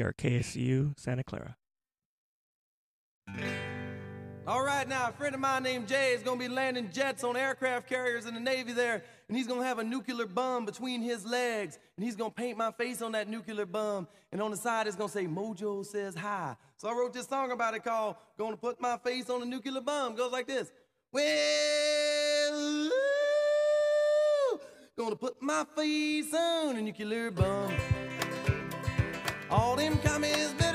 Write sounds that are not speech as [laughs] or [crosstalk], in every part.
We are KSU Santa Clara. All right, now a friend of mine named Jay is gonna be landing jets on aircraft carriers in the Navy there, and he's gonna have a nuclear bomb between his legs, and he's gonna paint my face on that nuclear bomb, and on the side it's gonna say Mojo says hi. So I wrote this song about it called "Gonna Put My Face on a Nuclear Bomb." It goes like this: Well, gonna put my face on a nuclear bomb. All them commies better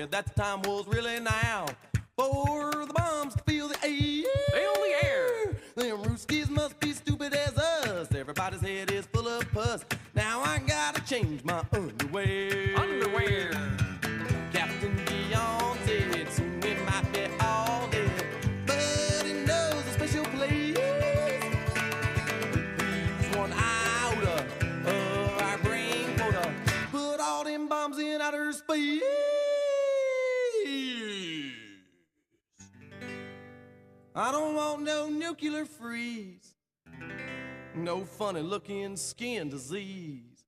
Said that the time was really now. For the bombs to feel the air. Feel the air. Them Ruskies must be stupid as us. Everybody's head is full of pus. Now I gotta change my underwear. Underwear. Captain Dion said soon it might be all dead. But he knows a special place. Please one iota of our brain quota. Put all them bombs in outer space. I don't want no nuclear freeze. No funny looking skin disease.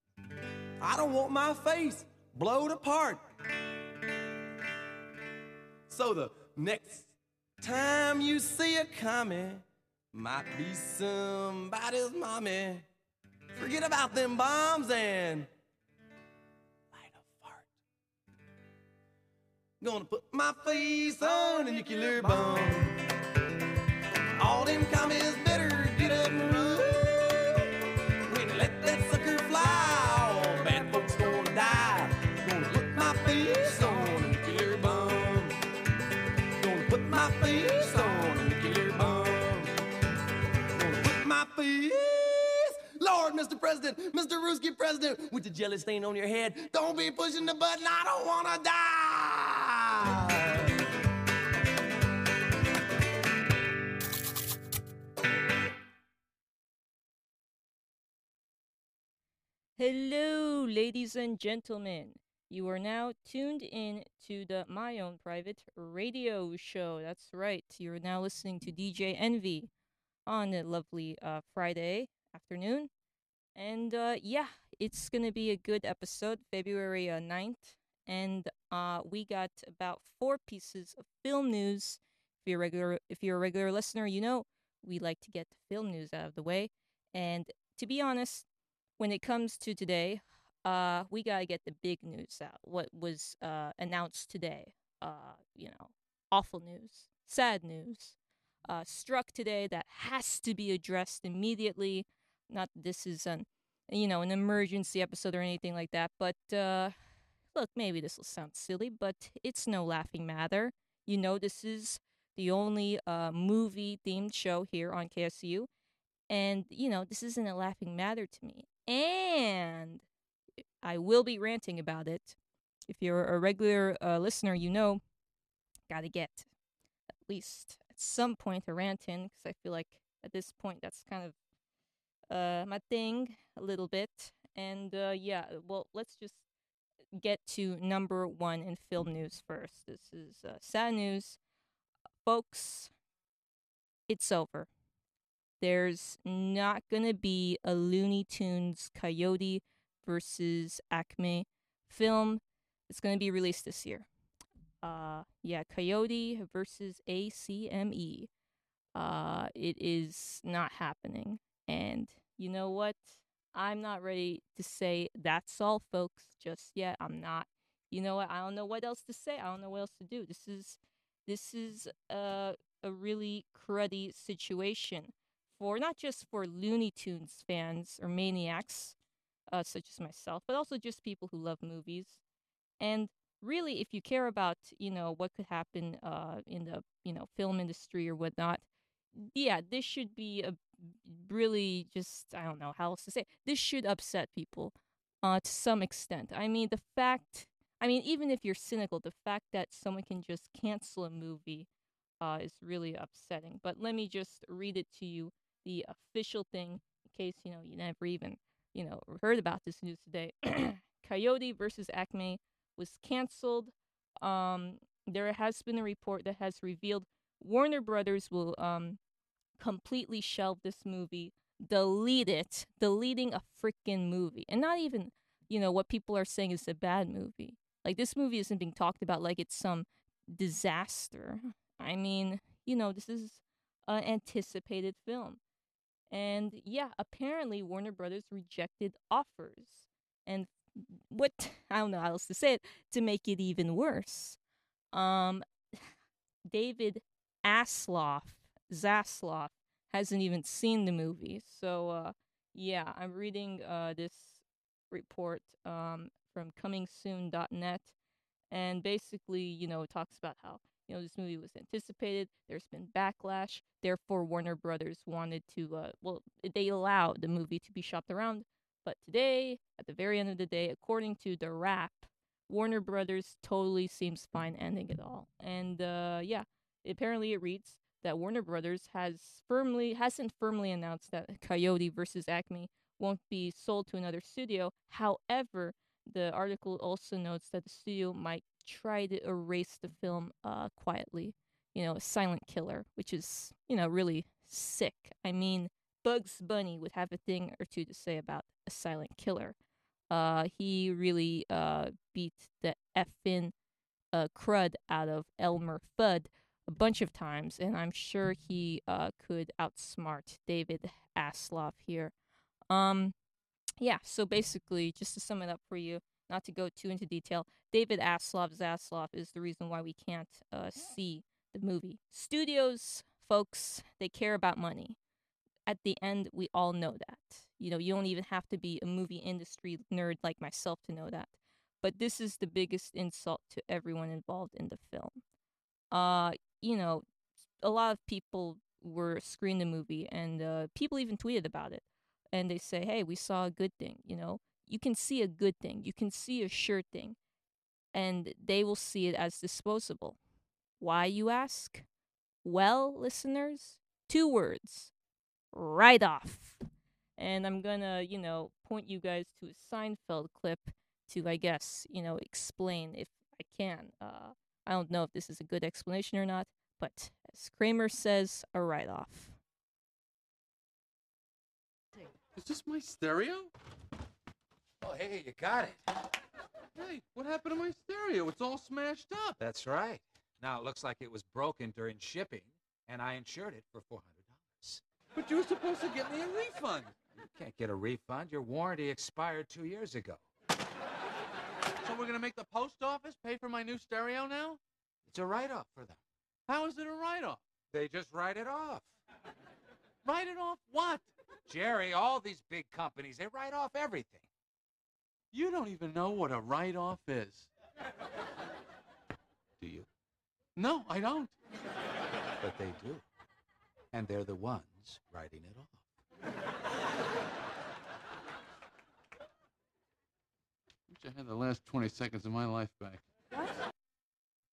I don't want my face blowed apart. So the next time you see a comet, might be somebody's mommy. Forget about them bombs and light a fart. Gonna put my face on a nuclear bomb. All them commies better get up and run. When they let that sucker fly, all bad folks gonna die. Gonna put my face on a nuclear bomb. Gonna put my face on a nuclear bomb. Gonna put my face. Lord, Mr. President, Mr. Ruski President, with the jelly stain on your head, don't be pushing the button. I don't wanna die. Hello, ladies and gentlemen. You are now tuned in to the My Own Private Radio Show. That's right. You're now listening to DJ NV on a lovely uh, Friday afternoon. And uh, yeah, it's going to be a good episode, February uh, 9th. And uh, we got about four pieces of film news. If you're, regular, if you're a regular listener, you know we like to get the film news out of the way. And to be honest, when it comes to today, uh, we gotta get the big news out. What was uh, announced today? Uh, you know, awful news, sad news, uh, struck today that has to be addressed immediately. Not this is an, you know, an emergency episode or anything like that. But uh, look, maybe this will sound silly, but it's no laughing matter. You know, this is the only uh, movie themed show here on KSU. And, you know, this isn't a laughing matter to me. And I will be ranting about it. If you're a regular uh, listener, you know, gotta get at least at some point a rant in, because I feel like at this point that's kind of uh, my thing a little bit. And uh, yeah, well, let's just get to number one in film news first. This is uh, sad news. Folks, it's over. There's not going to be a Looney Tunes Coyote versus Acme film. It's going to be released this year. Uh, yeah, Coyote versus ACME. Uh, it is not happening. And you know what? I'm not ready to say that's all, folks, just yet. I'm not. You know what? I don't know what else to say. I don't know what else to do. This is this is a a really cruddy situation for not just for Looney Tunes fans or maniacs, uh, such as myself, but also just people who love movies. And really, if you care about, you know, what could happen uh, in the, you know, film industry or whatnot, yeah, this should be a really just, I don't know how else to say. This should upset people uh, to some extent. I mean, the fact, I mean, even if you're cynical, the fact that someone can just cancel a movie uh, is really upsetting. But let me just read it to you, the official thing, in case you know you never even you know heard about this news today. [clears throat] Coyote versus Acme was canceled. Um, there has been a report that has revealed Warner Brothers will um, completely shelve this movie, delete it, deleting a freaking movie, and not even you know what people are saying is a bad movie. Like this movie isn't being talked about like it's some disaster. I mean, you know, this is an anticipated film. And yeah, apparently Warner Brothers rejected offers. And what [laughs] I don't know how else to say it to make it even worse. Um [sighs] David Asloff, Zaslav hasn't even seen the movie. So uh yeah, I'm reading uh this report um from comingsoon.net. And basically, you know, it talks about how, you know, this movie was anticipated. There's been backlash. Therefore, Warner Brothers wanted to, uh, well, they allowed the movie to be shopped around. But today, at the very end of the day, according to the Wrap, Warner Brothers totally seems fine ending it all. And uh, yeah, apparently it reads that Warner Brothers has firmly hasn't firmly announced that Coyote versus Acme won't be sold to another studio. However, the article also notes that the studio might try to erase the film uh, quietly. You know, a silent killer, which is, you know, really sick. I mean, Bugs Bunny would have a thing or two to say about a silent killer. Uh, he really uh, beat the effing uh, crud out of Elmer Fudd a bunch of times, and I'm sure he uh, could outsmart David Asloff here. Um, yeah, so basically, just to sum it up for you, not to go too into detail, David Asloff is the reason why we can't uh, see the movie. Studios, folks, they care about money. At the end, we all know that. You know, you don't even have to be a movie industry nerd like myself to know that. But this is the biggest insult to everyone involved in the film. Uh, you know, a lot of people were screening the movie, and uh, people even tweeted about it and they say, hey, we saw a good thing, you know, you can see a good thing, you can see a sure thing, and they will see it as disposable. Why, you ask? Well, listeners, two words write off. And I'm gonna, you know, point you guys to a Seinfeld clip to, I guess, you know, explain if I can. Uh, I don't know if this is a good explanation or not, but as Kramer says, a write off. Is this my stereo? Oh, hey, you got it. Hey, what happened to my stereo? It's all smashed up. That's right. Now it looks like it was broken during shipping, and I insured it for $400. But you were supposed to get me a refund. You can't get a refund. Your warranty expired two years ago. So we're gonna make the post office pay for my new stereo now? It's a write-off for them. How is it a write-off? They just write it off. Write it off what? Jerry, all these big companies, they write off everything. You don't even know what a write-off is. Do you? No, I don't. But they do. And they're the ones writing it off. Wish I had the last 20 seconds of my life back.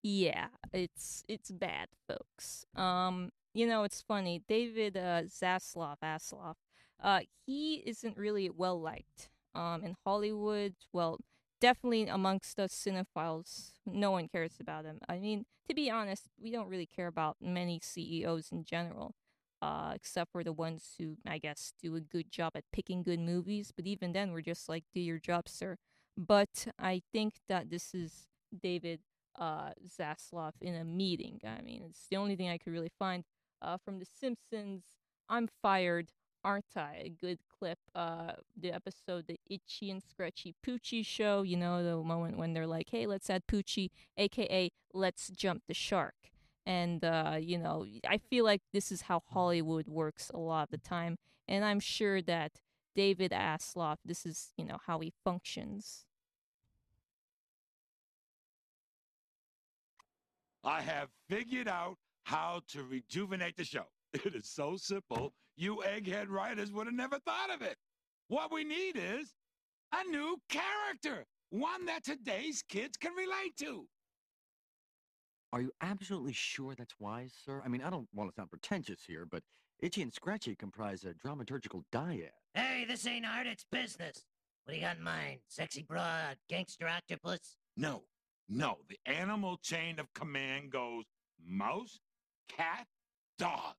Yeah, it's it's bad, folks. Um, you know, it's funny. David uh, Zaslav, Asloff, uh, he isn't really well liked. Um, in Hollywood, well, definitely amongst the cinephiles, no one cares about him. I mean, to be honest, we don't really care about many CEOs in general, uh, except for the ones who, I guess, do a good job at picking good movies. But even then, we're just like, do your job, sir. But I think that this is David uh, Zaslav in a meeting. I mean, it's the only thing I could really find uh, from The Simpsons. I'm fired, aren't I? A good clip. Uh, the episode, the Itchy and Scratchy Poochie show. You know, the moment when they're like, "Hey, let's add Poochie," aka "Let's jump the shark." And uh, you know, I feel like this is how Hollywood works a lot of the time, and I'm sure that David Asloff, this is you know how he functions. I have figured out how to rejuvenate the show. It is so simple, you egghead writers would have never thought of it. What we need is a new character. One that today's kids can relate to. Are you absolutely sure that's wise, sir? I mean, I don't want to sound pretentious here, but Itchy and Scratchy comprise a dramaturgical dyad. Hey, this ain't art, it's business. What do you got in mind? Sexy broad, gangster octopus? No, no. The animal chain of command goes mouse, cat, dog.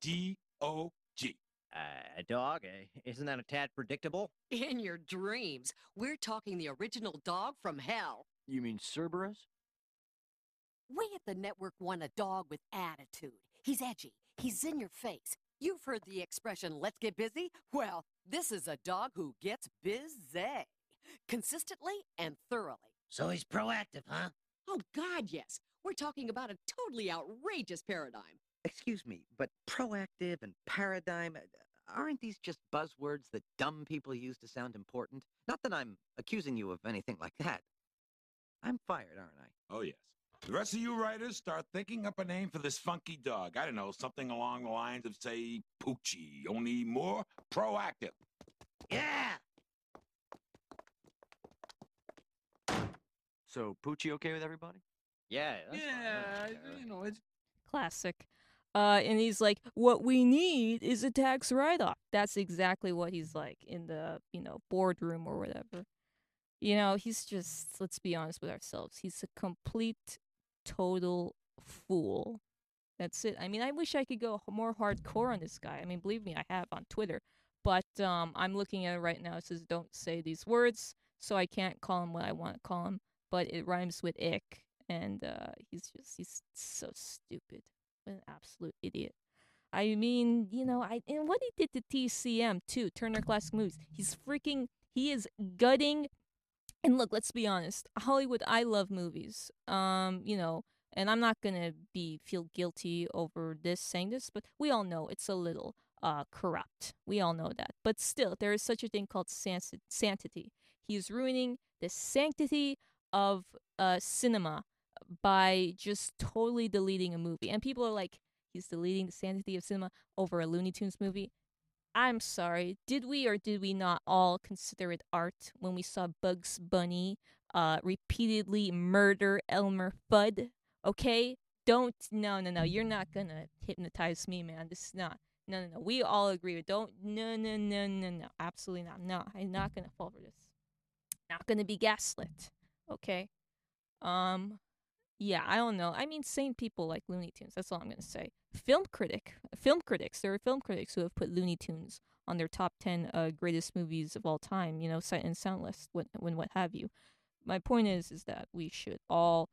D O G. Uh, a dog? Uh, isn't that a tad predictable? In your dreams. We're talking the original dog from hell. You mean Cerberus? We at the network want a dog with attitude. He's edgy. He's in your face. You've heard the expression, let's get busy? Well, this is a dog who gets busy. Consistently and thoroughly. So he's proactive, huh? Oh, God, yes. We're talking about a totally outrageous paradigm. Excuse me, but proactive and paradigm, uh, aren't these just buzzwords that dumb people use to sound important? Not that I'm accusing you of anything like that. I'm fired, aren't I? Oh, yes. The rest of you writers start thinking up a name for this funky dog. I don't know, something along the lines of, say, Poochie, only more proactive. Yeah! So, Poochie okay with everybody? Yeah, that's fine. Yeah, Uh, you know, it's Classic. Uh, and he's like, "What we need is a tax write-off." That's exactly what he's like in the you know boardroom or whatever. You know, he's just let's be honest with ourselves. He's a complete, total fool. That's it. I mean, I wish I could go more hardcore on this guy. I mean, believe me, I have on Twitter. But um, I'm looking at it right now. It says, "Don't say these words," so I can't call him what I want to call him. But it rhymes with ick, and uh, he's just he's so stupid. An absolute idiot. I mean, you know, I and what he did to TCM too, Turner Classic Movies. He's freaking he is gutting and look, let's be honest. Hollywood, I love movies. Um, you know, and I'm not gonna be feel guilty over this saying this, but we all know it's a little uh corrupt. We all know that. But still, there is such a thing called sanctity. He's ruining the sanctity of uh cinema by just totally deleting a movie. And people are like, he's deleting the sanctity of cinema over a Looney Tunes movie. I'm sorry. Did we or did we not all consider it art when we saw Bugs Bunny uh repeatedly murder Elmer Fudd? Okay? Don't no no no, you're not gonna hypnotize me, man. This is not no no no. We all agree. Don't no no no no no. Absolutely not. No, I'm not gonna fall for this. Not gonna be gaslit. Okay? Um yeah, I don't know. I mean, sane people like Looney Tunes. That's all I'm gonna say. Film critic, film critics. There are film critics who have put Looney Tunes on their top ten uh, greatest movies of all time. You know, sight and sound list, when, when what have you. My point is, is that we should all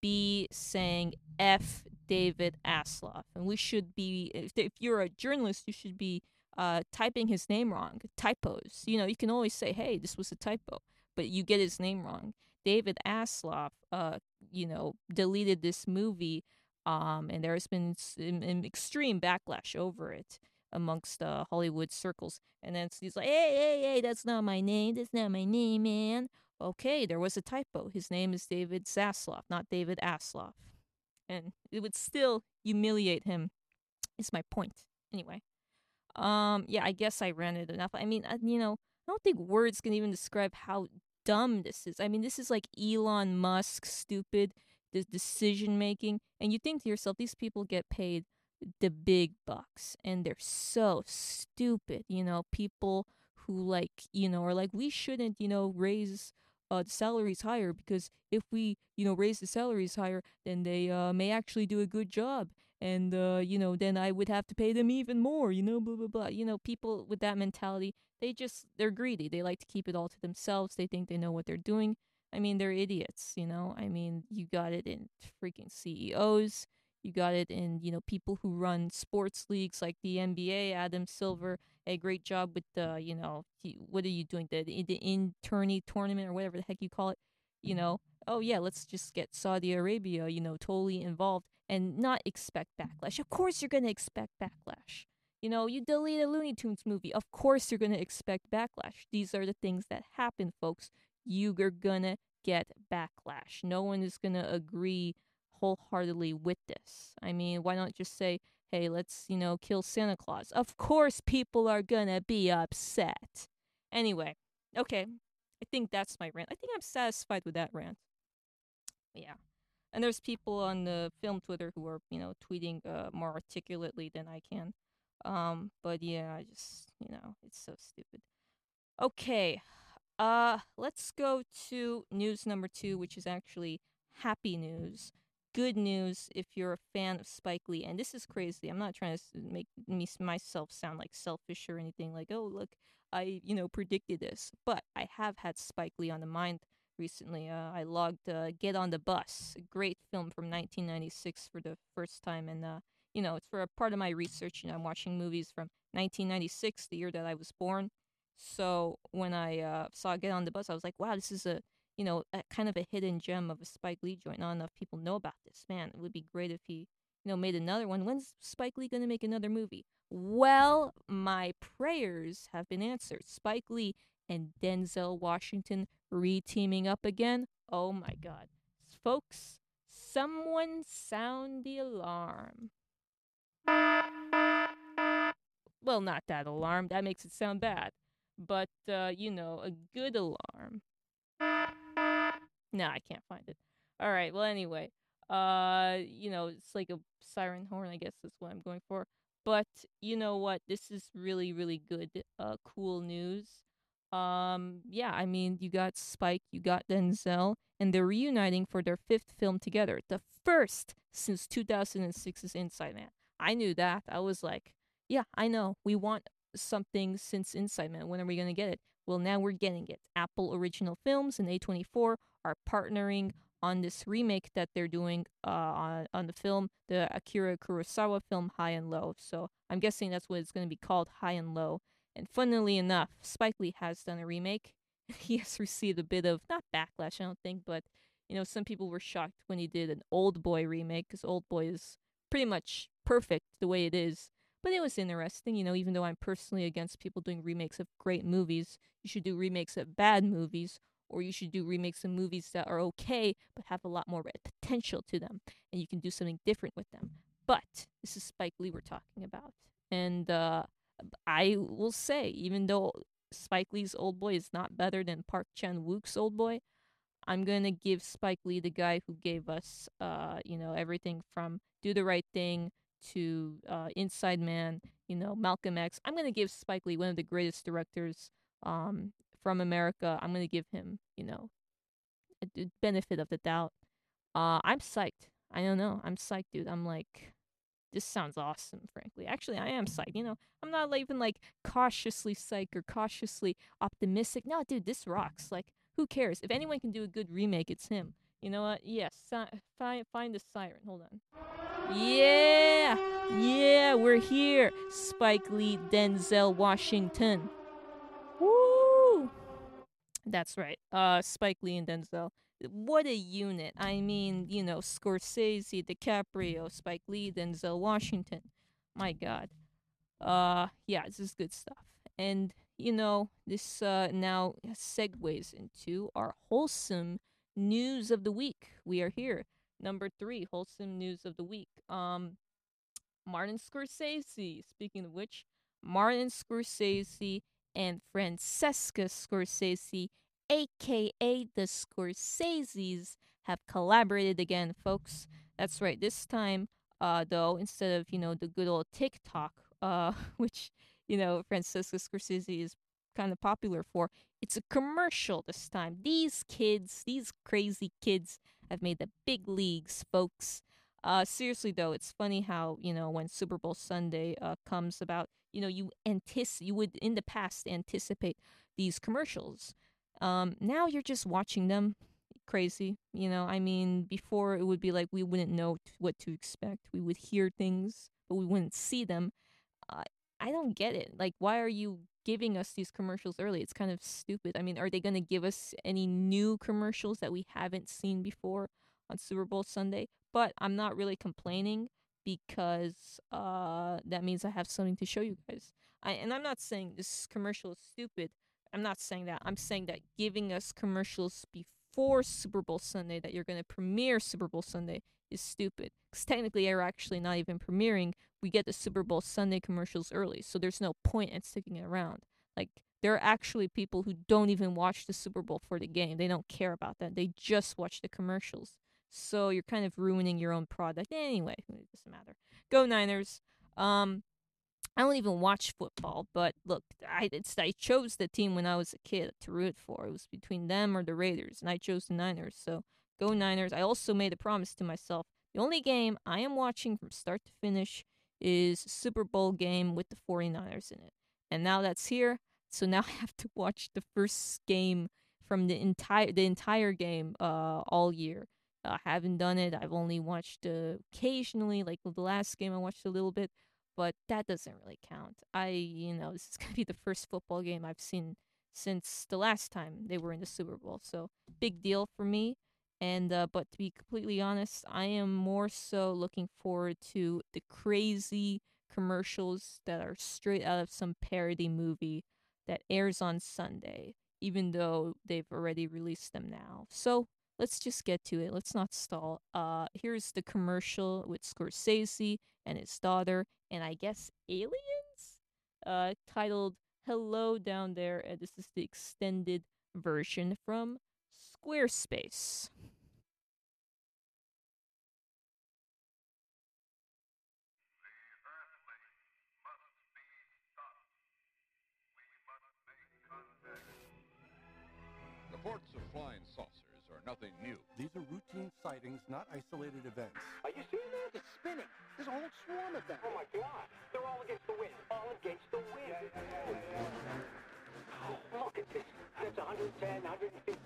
be saying F David Asloff, and we should be. If, if you're a journalist, you should be uh, typing his name wrong. Typos. You know, you can always say, "Hey, this was a typo," but you get his name wrong. David Asloff, uh, you know, deleted this movie, um, and there's been an, an extreme backlash over it amongst uh, Hollywood circles. And then he's like, "Hey, hey, hey, that's not my name. That's not my name, man." Okay, there was a typo. His name is David Zaslav, not David Asloff, and it would still humiliate him. Is my point anyway? Um, yeah, I guess I ran it enough. I mean, uh, you know, I don't think words can even describe how dumb this is. I mean, this is like Elon Musk stupid the decision making, and you think to yourself, these people get paid the big bucks, and they're so stupid. You know, people who like, you know, are like, we shouldn't, you know, raise uh, the salaries higher because if we, you know, raise the salaries higher, then they uh, may actually do a good job. And, uh, you know, then I would have to pay them even more, you know, blah, blah, blah. You know, people with that mentality, they just, they're greedy. They like to keep it all to themselves. They think they know what they're doing. I mean, they're idiots, you know? I mean, you got it in freaking CEOs. You got it in, you know, people who run sports leagues like the NBA, Adam Silver, a great job with the, you know, what are you doing? The, the, the internee tournament or whatever the heck you call it, you mm-hmm. know? Oh, yeah, let's just get Saudi Arabia, you know, totally involved and not expect backlash. Of course, you're going to expect backlash. You know, you delete a Looney Tunes movie. Of course, you're going to expect backlash. These are the things that happen, folks. You are going to get backlash. No one is going to agree wholeheartedly with this. I mean, why not just say, hey, let's, you know, kill Santa Claus? Of course, people are going to be upset. Anyway, okay. I think that's my rant. I think I'm satisfied with that rant. Yeah. And there's people on the film Twitter who are, you know, tweeting uh, more articulately than I can. Um, but yeah, I just, you know, it's so stupid. Okay. Uh, let's go to news number two, which is actually happy news. Good news if you're a fan of Spike Lee. And this is crazy. I'm not trying to make me myself sound like selfish or anything like, oh, look, I, you know, predicted this. But I have had Spike Lee on the mind recently. Uh, I logged uh, Get on the Bus, a great film from 1996 for the first time. And, uh, you know, it's for a part of my research. You know, I'm watching movies from 1996, the year that I was born. So when I uh, saw Get on the Bus, I was like, wow, this is a, you know, a kind of a hidden gem of a Spike Lee joint. Not enough people know about this. Man, it would be great if he, you know, made another one. When's Spike Lee going to make another movie? Well, my prayers have been answered. Spike Lee and Denzel Washington re-teaming up again. Oh my god. Folks, someone sound the alarm. Well, not that alarm. That makes it sound bad. But, uh, you know, a good alarm. No, I can't find it. All right. Well, anyway, uh, you know, it's like a siren horn. I guess that's what I'm going for. But you know what? This is really, really good. Uh, cool news. Um, yeah, I mean, you got Spike, you got Denzel, and they're reuniting for their fifth film together. The first since 2006's Inside Man. I knew that. I was like, yeah, I know. We want something since Inside Man. When are we gonna get it? Well, now we're getting it. Apple Original Films and A24 are partnering on this remake that they're doing uh, on, on the film, the Akira Kurosawa film High and Low. So I'm guessing that's what it's going to be called, High and Low. And funnily enough, Spike Lee has done a remake. [laughs] he has received a bit of, not backlash, I don't think, but, you know, some people were shocked when he did an Oldboy remake because Oldboy is pretty much perfect the way it is. But it was interesting, you know, even though I'm personally against people doing remakes of great movies, you should do remakes of bad movies or you should do remakes of movies that are okay but have a lot more potential to them and you can do something different with them but this is spike lee we're talking about and uh, i will say even though spike lee's oldboy is not better than park chan-wook's oldboy i'm gonna give spike lee the guy who gave us uh, you know everything from do the right thing to uh, inside man you know malcolm x i'm gonna give spike lee one of the greatest directors um, from America, I'm gonna give him, you know, a benefit of the doubt. Uh, I'm psyched. I don't know. I'm psyched, dude. I'm like, this sounds awesome. Frankly, actually, I am psyched. You know, I'm not even like cautiously psyched or cautiously optimistic. No, dude, this rocks. Like, who cares? If anyone can do a good remake, it's him. You know what? Yes, si- find find the siren. Hold on. Yeah, yeah, we're here. Spike Lee, Denzel Washington. Woo! That's right. Uh, Spike Lee and Denzel. What a unit. I mean, you know, Scorsese, DiCaprio, Spike Lee, Denzel Washington. My God. Uh, yeah, this is good stuff. And you know, this uh now segues into our wholesome news of the week. We are here. Number three, wholesome news of the week. Um, Martin Scorsese. Speaking of which, Martin Scorsese and Francesca Scorsese, aka the Scorseses, have collaborated again, folks. That's right. This time, uh, though, instead of you know the good old TikTok, uh, [laughs] which you know Francesca Scorsese is kind of popular for, it's a commercial this time. These kids, these crazy kids, have made the big leagues, folks. Uh, seriously though, it's funny how you know when Super Bowl Sunday uh, comes about, you know you anticipate you would in the past anticipate these commercials. Um, now you're just watching them. Crazy, you know. I mean, before it would be like we wouldn't know t- what to expect. We would hear things, but we wouldn't see them. Uh, I don't get it. Like, why are you giving us these commercials early? It's kind of stupid. I mean, are they going to give us any new commercials that we haven't seen before on Super Bowl Sunday? But I'm not really complaining because uh, that means I have something to show you guys. I, and I'm not saying this commercial is stupid. I'm not saying that. I'm saying that giving us commercials before Super Bowl Sunday, that you're going to premiere Super Bowl Sunday, is stupid. Because technically, you're actually not even premiering. We get the Super Bowl Sunday commercials early, so there's no point in sticking it around. Like there are actually people who don't even watch the Super Bowl for the game. They don't care about that. They just watch the commercials. So you're kind of ruining your own product. Anyway, it doesn't matter. Go Niners. Um, I don't even watch football, but look, I I chose the team when I was a kid to root for. It was between them or the Raiders, and I chose the Niners. So go Niners. I also made a promise to myself: the only game I am watching from start to finish is Super Bowl game with the 49ers in it. And now that's here, so now [laughs] I have to watch the first game from the entire the entire game uh all year. I haven't done it. I've only watched uh, occasionally, like the last game I watched a little bit, but that doesn't really count. I, you know, this is gonna be the first football game I've seen since the last time they were in the Super Bowl, so big deal for me. And uh, but to be completely honest, I am more so looking forward to the crazy commercials that are straight out of some parody movie that airs on Sunday, even though they've already released them now. So let's just get to it. Let's not stall. Uh, here's the commercial with Scorsese and his daughter, and I guess aliens, uh, titled "Hello Down There," and this is the extended version from Squarespace. Nothing new. These are routine sightings, not isolated events. Are you seeing that? It's spinning. There's a whole swarm of them. Oh my God! They're all against the wind. All against the wind. Oh, look at this. That's 110, 150.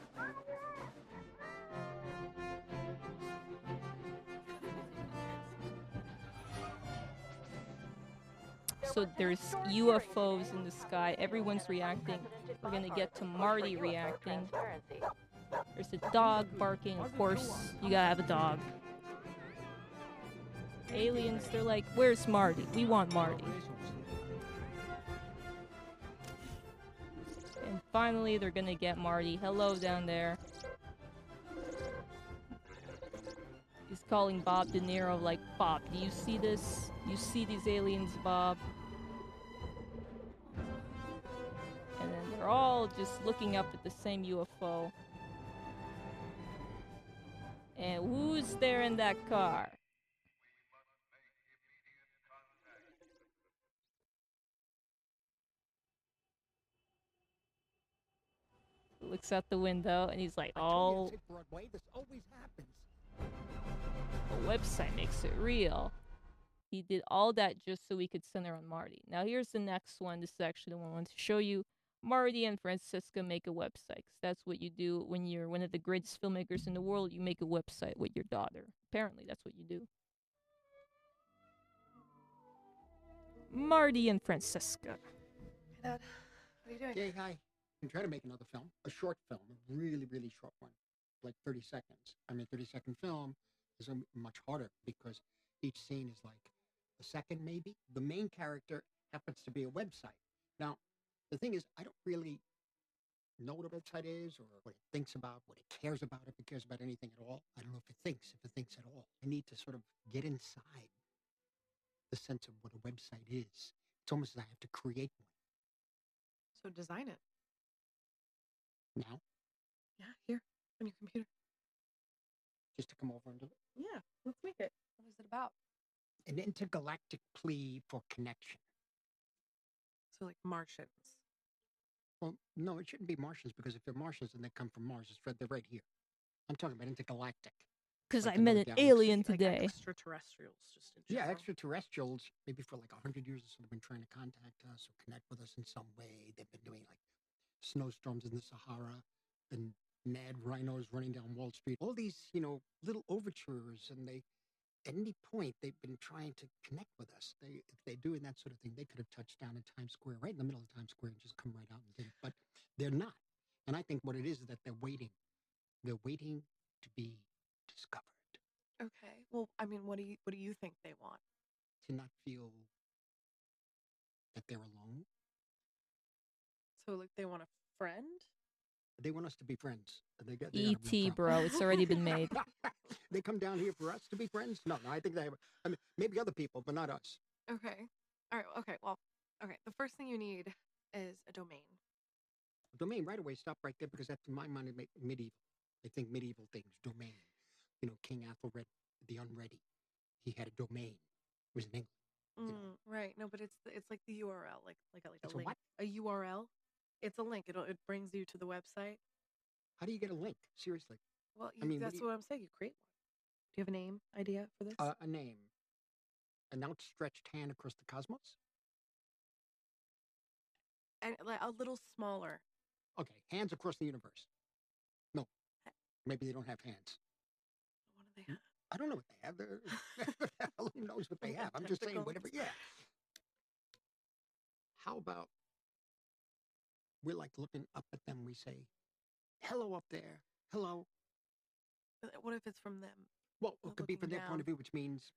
So there's UFOs in the sky. Everyone's reacting. We're gonna get to Marty reacting. There's a dog barking. Of course, you gotta have a dog. Aliens, they're like, where's Marty? We want Marty. And finally, they're gonna get Marty. Hello down there. He's calling Bob De Niro like, Bob, do you see this? You see these aliens, Bob? And then they're all just looking up at the same UFO. And who's there in that car? Looks out the window and he's like, "Oh, Broadway. This always happens. the website makes it real." He did all that just so we could center on Marty. Now here's the next one. This is actually the one I wanted to show you. Marty and Francesca make a website. that's what you do when you're one of the greatest filmmakers in the world. You make a website with your daughter. Apparently, that's what you do. Marty and Francesca. Dad, what are you doing? Hey, hi. I'm trying to make another film, a short film, a really, really short one, like 30 seconds. I mean, 30 second film is much harder because each scene is like a second, maybe. The main character happens to be a website. Now, the thing is, I don't really know what a website is or what it thinks about, what it cares about, if it cares about anything at all. I don't know if it thinks, if it thinks at all. I need to sort of get inside the sense of what a website is. It's almost as I have to create one So design it. now, Yeah, here on your computer. just to come over and do it. Yeah, let's make it. What is it about? An intergalactic plea for connection. So like Martians. Well, no, it shouldn't be Martians because if they're Martians and they come from Mars, it's right, they're right here. I'm talking about intergalactic. Because Like I met an galaxy. alien Like today. extraterrestrials, just in Yeah, extraterrestrials, maybe for like 100 years or so, they've been trying to contact us or connect with us in some way. They've been doing like snowstorms in the Sahara and mad rhinos running down Wall Street. All these, you know, little overtures. And they, at any point, they've been trying to connect with us. They, if they're doing that sort of thing, they could have touched down in Times Square, right in the middle of Times Square, and just come right out and did it. But they're not. And I think what it is is that they're waiting. They're waiting to be discovered, Okay. Well, I mean, what do you what do you think they want? to not feel that they're alone. So like they want a friend? They want us to be friends. They got, they got a real E.T., bro. It's already been [laughs] made. they come down here for us to be friends? No, no. I think they have. I mean, maybe other people, but not us. Okay. All right. Okay. Well, okay. The first thing you need is a domain. Domain right away. Stop right there because that's in my mind me- medieval. I think medieval things. Domain. You know, King Athelred the Unready. He had a domain. It was in England. Mm, right. No, but it's it's like the URL, like like a, like It's a a link. what? A URL. It's a link. It'll it brings you to the website. How do you get a link? Seriously. Well, you, I mean, that's do you- what I'm saying. You create one. Do you have a name idea for this? Uh, a name. An outstretched hand across the cosmos. and like a little smaller. Okay, hands across the universe. No, maybe they don't have hands. What do they have? I don't know what they have. They're- [laughs] [laughs] Who knows what they have? I'm just saying whatever. Yeah. How about we're like looking up at them? We say, "Hello up there. Hello." Uh, What if it's from them? Well, it could be from their point of view, which means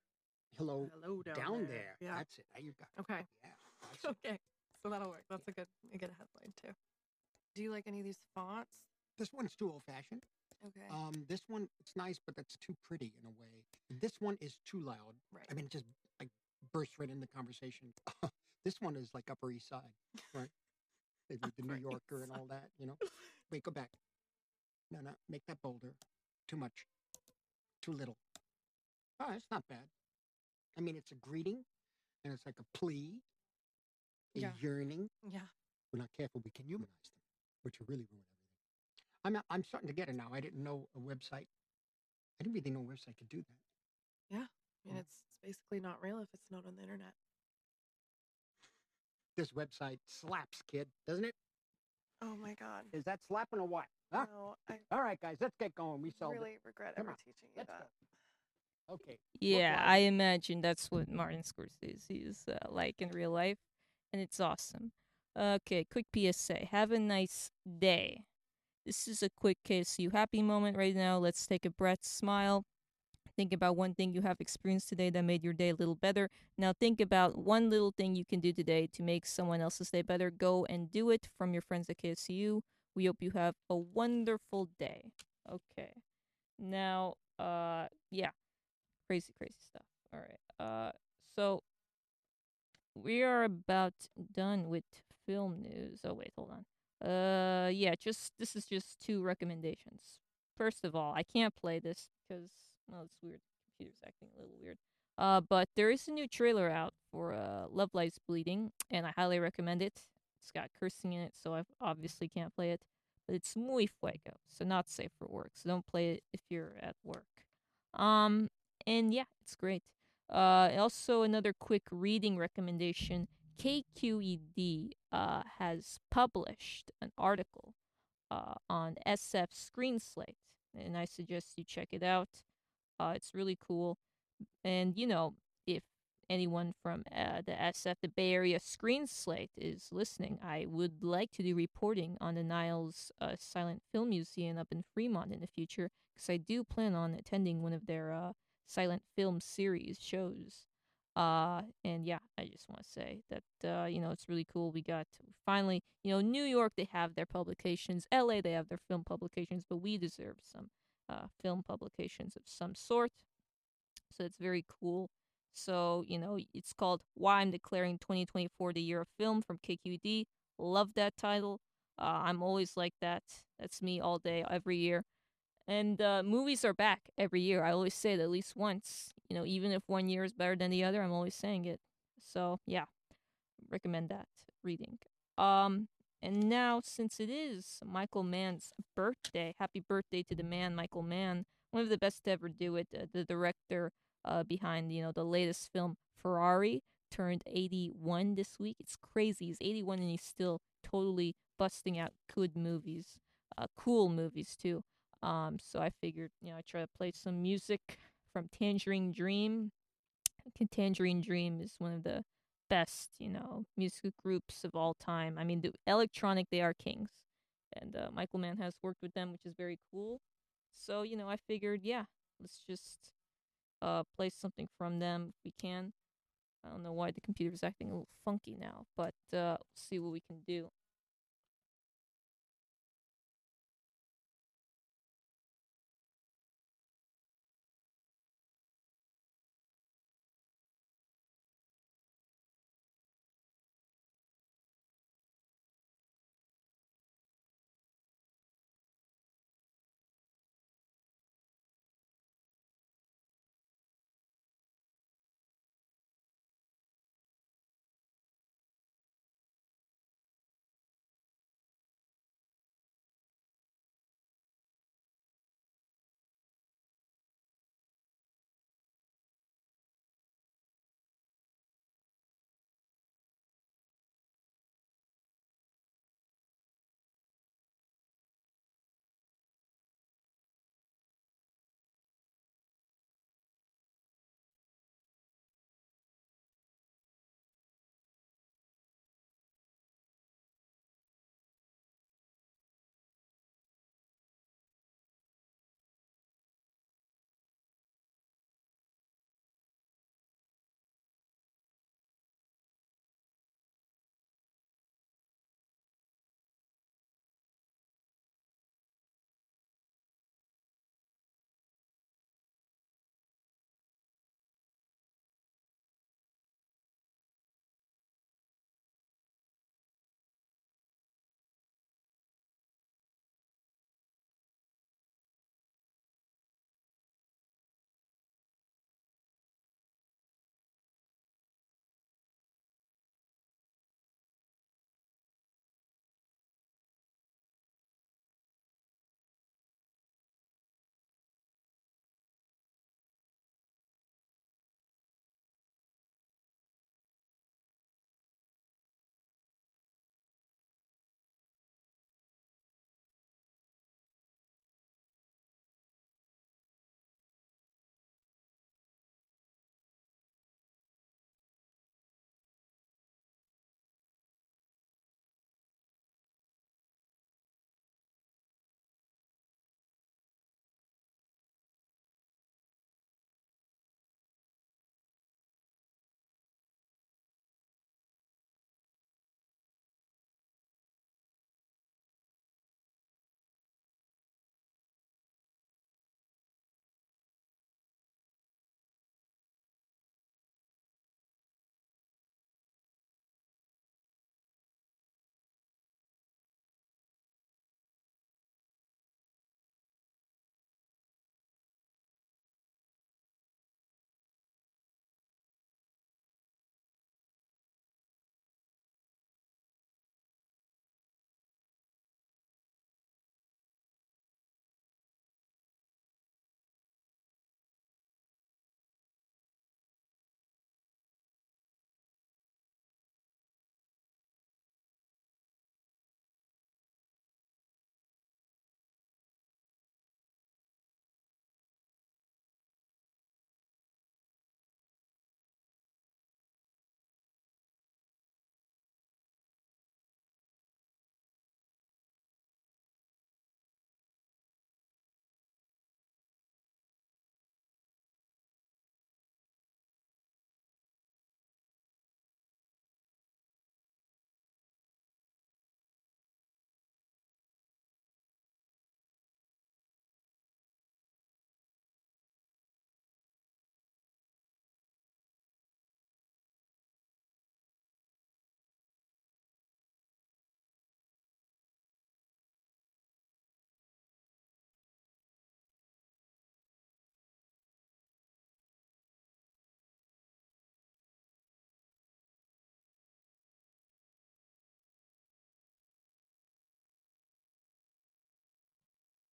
hello, Hello down there. Yeah. That's it. There you. Okay. Yeah. [laughs] it. Okay. So that'll work. That's a good. A headline too. Do you like any of these fonts? This one's too old fashioned. Okay. Um, this one it's nice, but that's too pretty in a way. This one is too loud. Right. I mean, it just like bursts right in the conversation. [laughs] this one is like Upper East Side, right? They read [laughs] the New Yorker and all that, you know. Wait, go back. No, no, make that bolder. Too much. Too little. Oh, it's not bad. I mean, it's a greeting, and it's like a plea, a Yeah. yearning. Yeah. We're not careful, we can humanize them, which will really ruin everything. I'm I'm starting to get it now. I didn't know a website. I didn't really know a website could do that. Yeah. I mean, Mm. it's, it's basically not real if it's not on the internet. This website slaps, kid, doesn't it? Oh my god. Is that slapping or what? Huh? No, I All right, guys, let's get going. We sold really it. regret Come ever on, teaching you let's that. go. Okay. Yeah, like- I imagine that's what Martin Scorsese is uh, like in real life, and it's awesome. Okay, quick PSA. Have a nice day. This is a quick kiss you happy moment right now. Let's take a breath, smile. Think about one thing you have experienced today that made your day a little better. Now think about one little thing you can do today to make someone else's day better. Go and do it from your friends at KSU. We hope you have a wonderful day. Okay. Now, uh, yeah crazy crazy stuff all right uh so we are about done with film news oh wait hold on uh yeah just this is just two recommendations first of all i can't play this because well it's weird computer's acting a little weird uh but there is a new trailer out for uh love lies bleeding and i highly recommend it it's got cursing in it so i obviously can't play it but it's muy fuego so not safe for work so don't play it if you're at work um and yeah, it's great. Uh, also, another quick reading recommendation: KQED uh, has published an article uh, on SF Screen Slate, and I suggest you check it out. Uh, it's really cool, and you know, if anyone from uh, the SF, the Bay Area Screen Slate, is listening, I would like to do reporting on the Niles uh, Silent Film Museum up in Fremont in the future, because I do plan on attending one of their uh, silent film series shows. Uh, and yeah, I just want to say that, uh, you know, it's really cool. We got finally, you know, New York, they have their publications. LA, they have their film publications, but we deserve some uh, film publications of some sort. So it's very cool. So, you know, it's called Why I'm Declaring 2024 the Year of Film from KQED. Love that title. Uh, I'm always like that. That's me all day, every year. And uh, movies are back every year. I always say it at least once. You know, even if one year is better than the other, I'm always saying it. So yeah, recommend that reading. Um, and now since it is Michael Mann's birthday, happy birthday to the man, Michael Mann, one of the best to ever do it. Uh, the director uh, behind you know the latest film Ferrari turned 81 this week. It's crazy. He's 81 and he's still totally busting out good movies, uh, cool movies too. Um, so I figured, you know, I try to play some music from Tangerine Dream. Tangerine Dream is one of the best, you know, music groups of all time. I mean, the electronic, they are kings, and uh, Michael Mann has worked with them, which is very cool. So you know, I figured, yeah, let's just uh play something from them if we can. I don't know why the computer is acting a little funky now, but uh, see what we can do.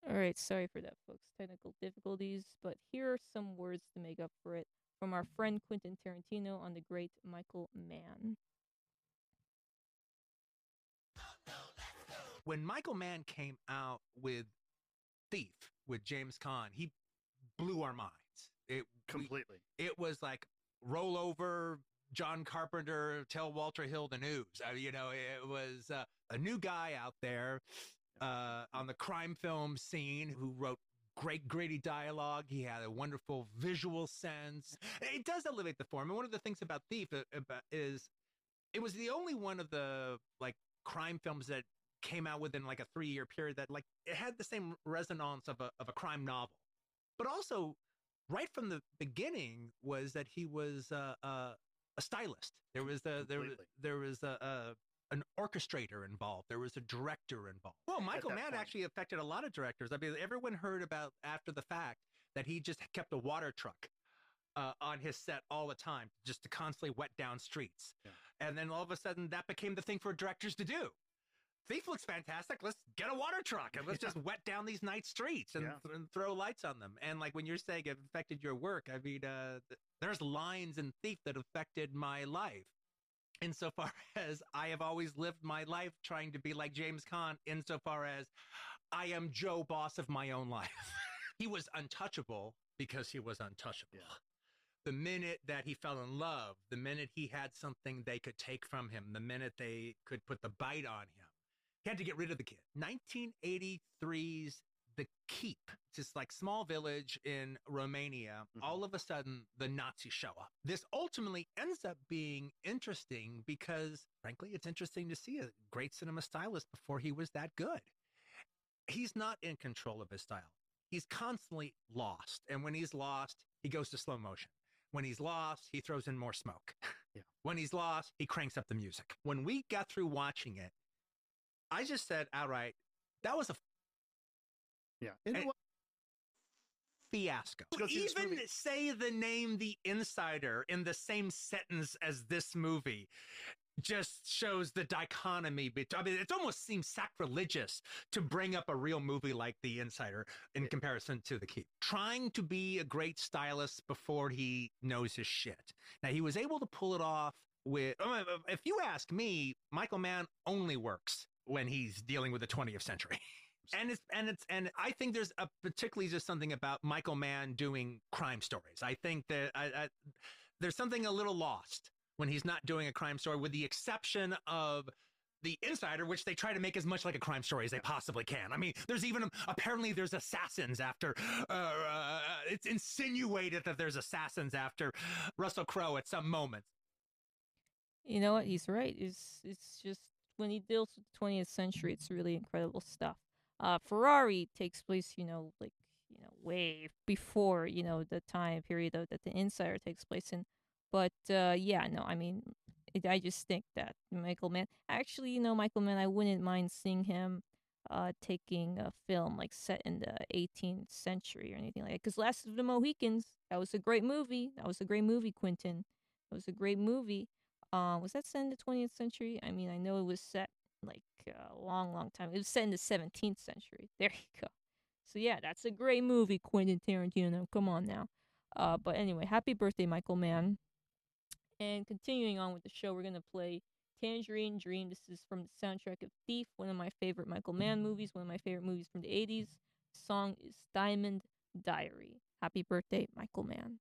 All right, sorry for that, folks. Technical difficulties, but here are some words to make up for it from our friend Quentin Tarantino on the great Michael Mann. when Michael Mann came out with Thief with James Caan, he blew our minds. It completely. it was like roll over John Carpenter, tell Walter Hill the news. I, you know, it was uh, a new guy out there uh, on the crime film scene who wrote great gritty dialogue. He had a wonderful visual sense. It does elevate the form. And one of the things about Thief uh, is it was the only one of the like crime films that came out within like a three year period that like it had the same resonance of a of a crime novel, but also right from the beginning was that he was uh, uh, a stylist. There was a there was there was a, a an orchestrator involved. There was a director involved. Well, Michael Mann point. actually affected a lot of directors. I mean, everyone heard about after the fact that he just kept a water truck uh, on his set all the time, just to constantly wet down streets. And then all of a sudden, that became the thing for directors to do. Thief looks fantastic. Let's get a water truck and let's [laughs] just wet down these night streets and, Yeah. th- and throw lights on them. And like when you're saying it affected your work, I mean, uh, th- there's lines in Thief that affected my life. Insofar [laughs] as I have always lived my life trying to be like James Caan, insofar as I am Joe, boss of my own life. [laughs] he was untouchable because he was untouchable. The minute that he fell in love, the minute he had something they could take from him, the minute they could put the bite on him, he had to get rid of the kid. 1983's The Keep, just like small village in Romania, mm-hmm. all of a sudden the Nazis show up. This ultimately ends up being interesting because, frankly, it's interesting to see a great cinema stylist before he was that good. He's not in control of his style. He's constantly lost. And when he's lost, he goes to slow motion. When he's lost, he throws in more smoke. [laughs] Yeah. When he's lost, he cranks up the music. When we got through watching it, I just said outright, that was a Yeah. And and- fiasco. Let's go through this Even say the name The Insider in the same sentence as this movie just shows the dichotomy. between I mean, it almost seems sacrilegious to bring up a real movie like The Insider in comparison to The Keep. Trying to be a great stylist before he knows his shit. Now, he was able to pull it off with, if you ask me, Michael Mann only works when he's dealing with the 20th century. [laughs] And it's and it's and I think there's a particularly just something about Michael Mann doing crime stories. I think that I, I, there's something a little lost when he's not doing a crime story, with the exception of the Insider, which they try to make as much like a crime story as they possibly can. I mean, there's even apparently there's assassins after. Uh, uh, it's insinuated that there's assassins after Russell Crowe at some moments. You know what? He's right. It's it's just when he deals with the 20th century, it's really incredible stuff. Uh, Ferrari takes place, you know, like you know, way before you know the time period that, that the Insider takes place in. But uh, yeah, no, I mean, it, I just think that Michael Mann. Actually, you know, Michael Mann, I wouldn't mind seeing him uh, taking a film like set in the 18th century or anything like that. Because Last of the Mohicans, that was a great movie. That was a great movie, Quentin. That was a great movie. Um, was that set in the 20th century? I mean, I know it was set like a long, long time. It was set in the 17th century. [laughs] There you go. So yeah, that's a great movie, Quentin Tarantino. Come on now. Uh, but anyway, happy birthday, Michael Mann. And continuing on with the show, we're gonna play Tangerine Dream. This is from the soundtrack of Thief, one of my favorite Michael Mann movies, one of my favorite movies from the 80s. The song is Diamond Diary. Happy birthday, Michael Mann.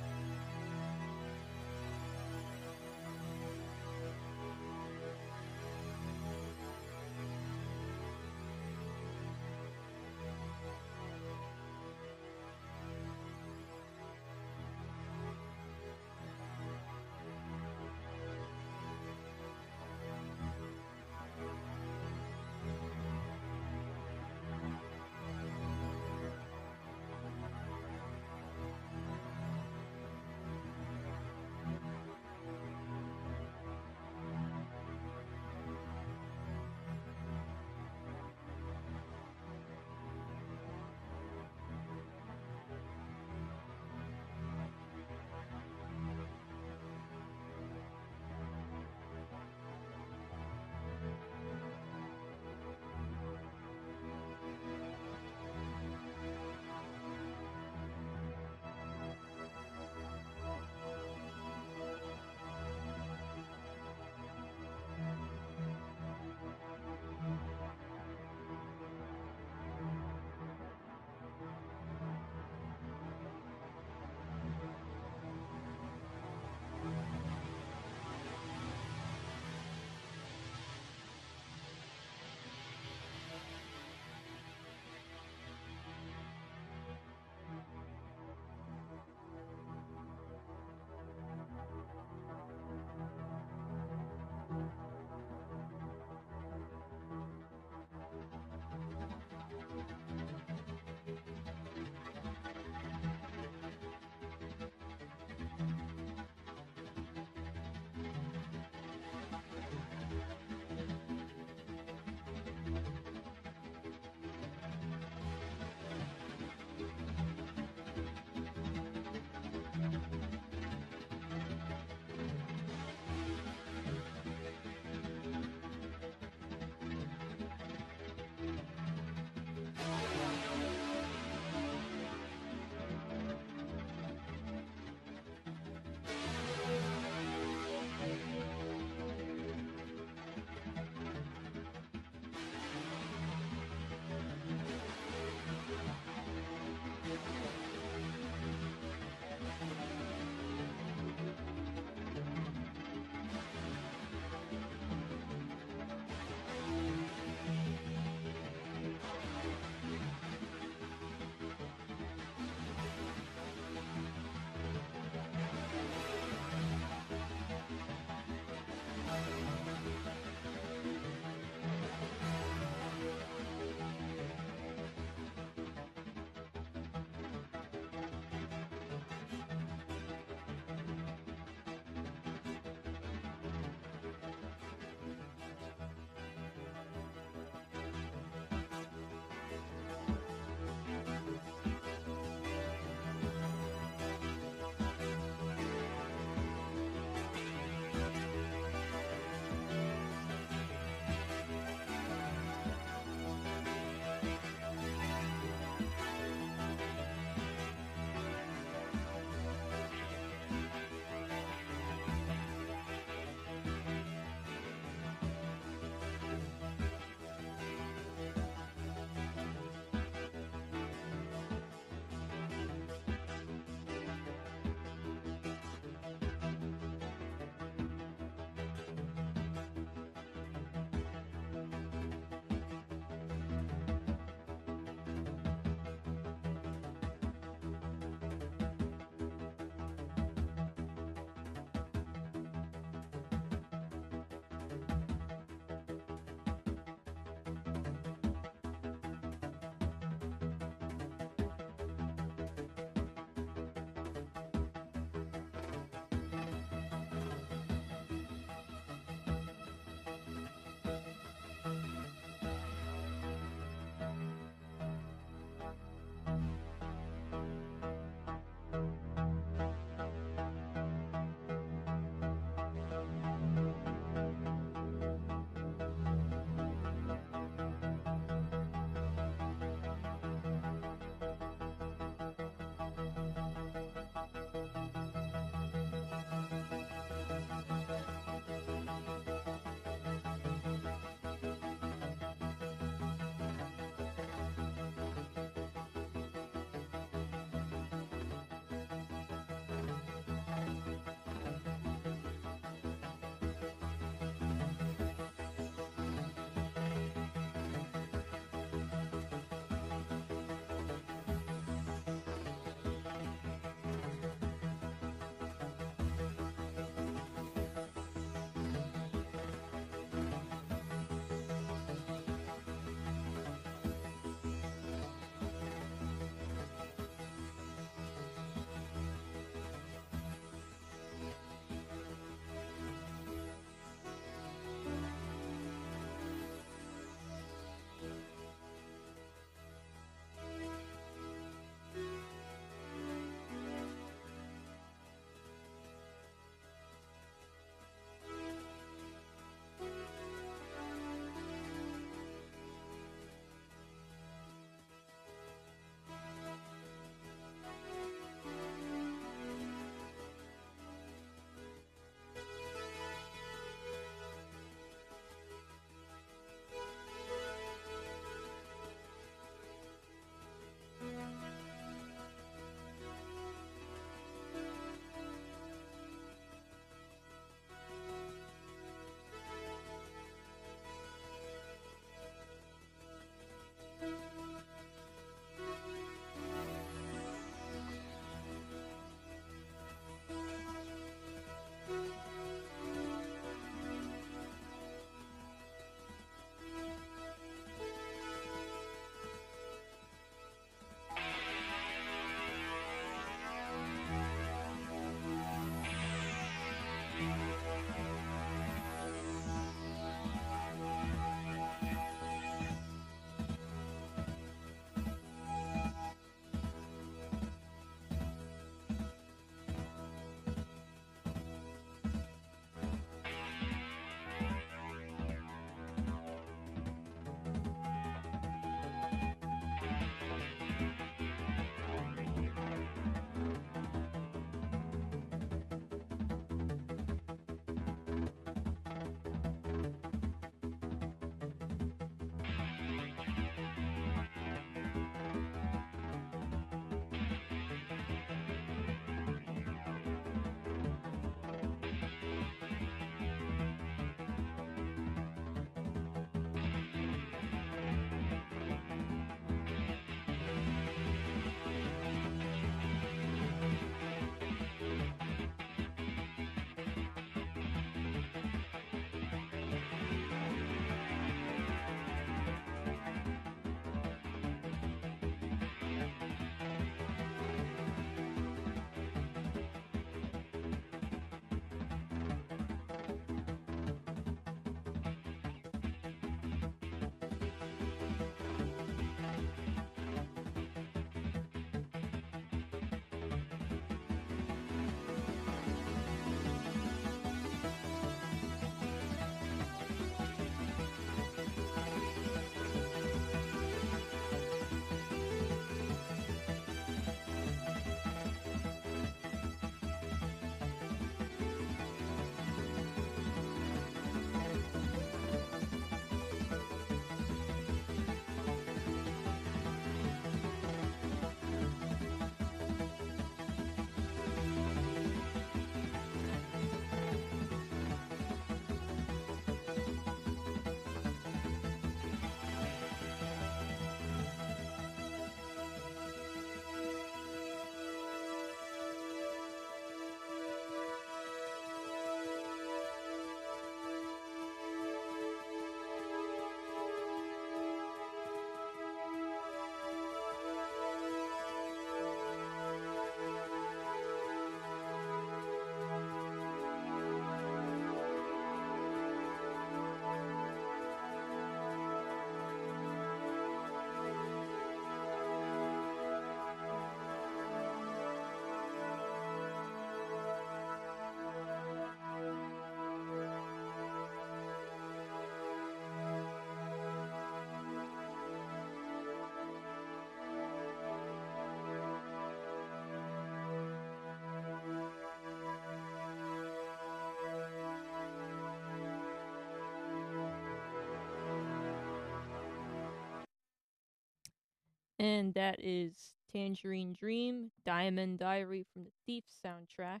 And that is Tangerine Dream, Diamond Diary from the Thief soundtrack.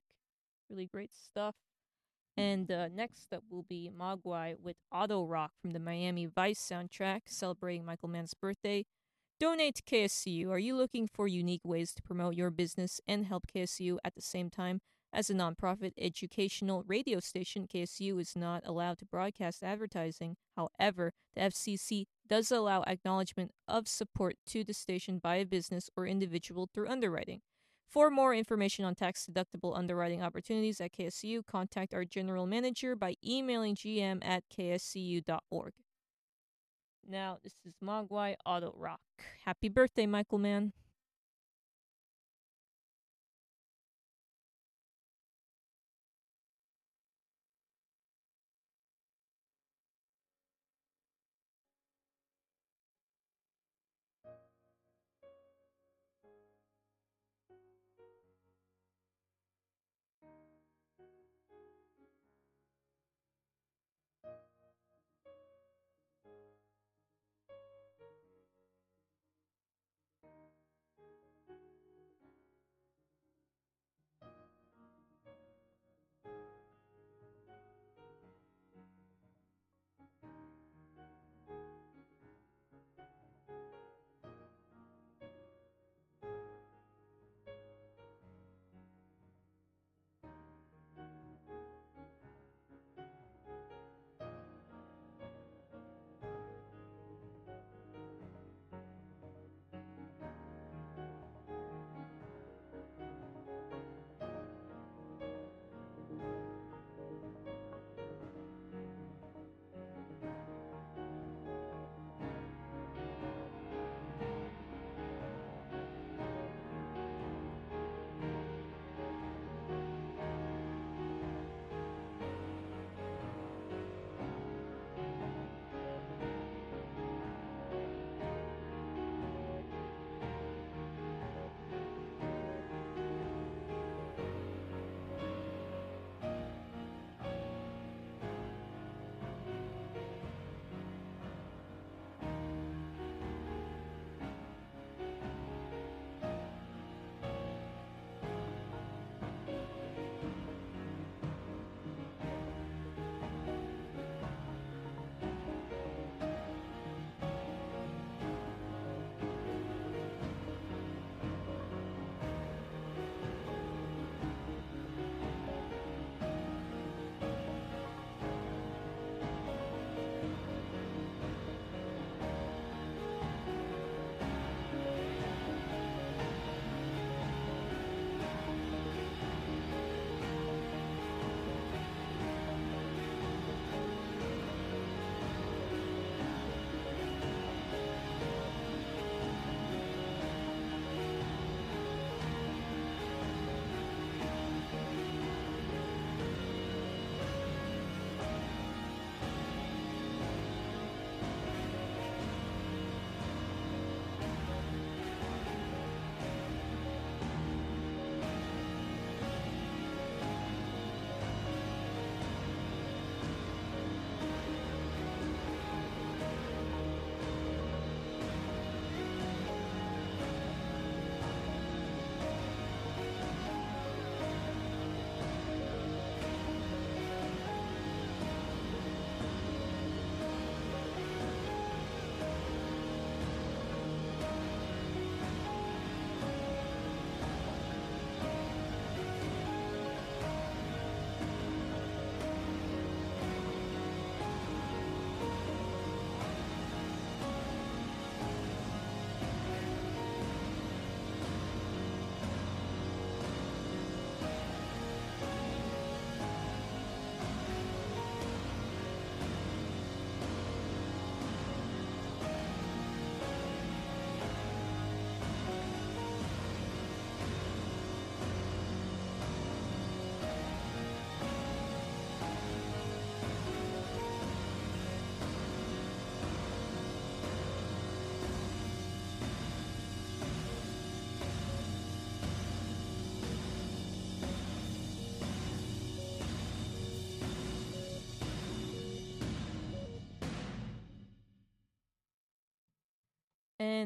Really great stuff. And uh, next up will be Mogwai with Auto Rock from the Miami Vice soundtrack, celebrating Michael Mann's birthday. Donate to KSCU. Are you looking for unique ways to promote your business and help KSCU at the same time? As a nonprofit educational radio station, KSU is not allowed to broadcast advertising. However, the FCC does allow acknowledgement of support to the station by a business or individual through underwriting. For more information on tax deductible underwriting opportunities at KSCU, contact our general manager by emailing gm at kscu.org. Now, this is Mogwai Auto Rock. Happy birthday, Michael Mann.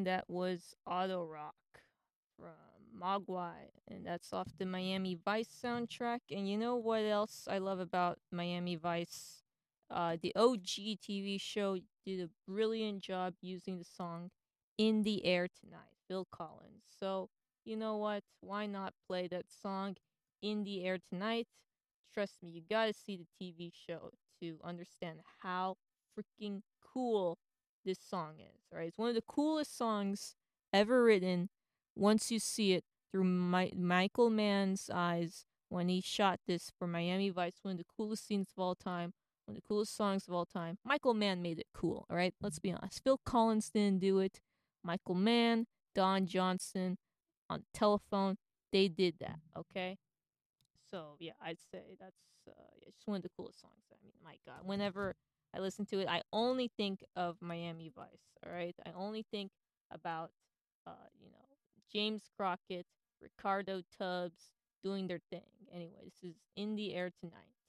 That was Auto Rock from Mogwai, and that's off the Miami Vice soundtrack. And you know what else I love about Miami Vice? Uh, the OG TV show did a brilliant job using the song "In the Air Tonight," Phil Collins. So you know what? Why not play that song "In the Air Tonight"? Trust me, you gotta see the TV show to understand how freaking cool this song is. Right? It's one of the coolest songs ever written. Once you see it through My- Michael Mann's eyes when he shot this for Miami Vice, one of the coolest scenes of all time, one of the coolest songs of all time. Michael Mann made it cool. All right, let's be honest. Phil Collins didn't do it. Michael Mann, Don Johnson, on telephone, they did that. Okay. So yeah, I'd say that's uh, yeah, just one of the coolest songs. I mean, my God, whenever I listen to it, I only think of Miami Vice. All right, I only think about uh, you know James Crockett, Ricardo Tubbs doing their thing. Anyway, this is in the air tonight.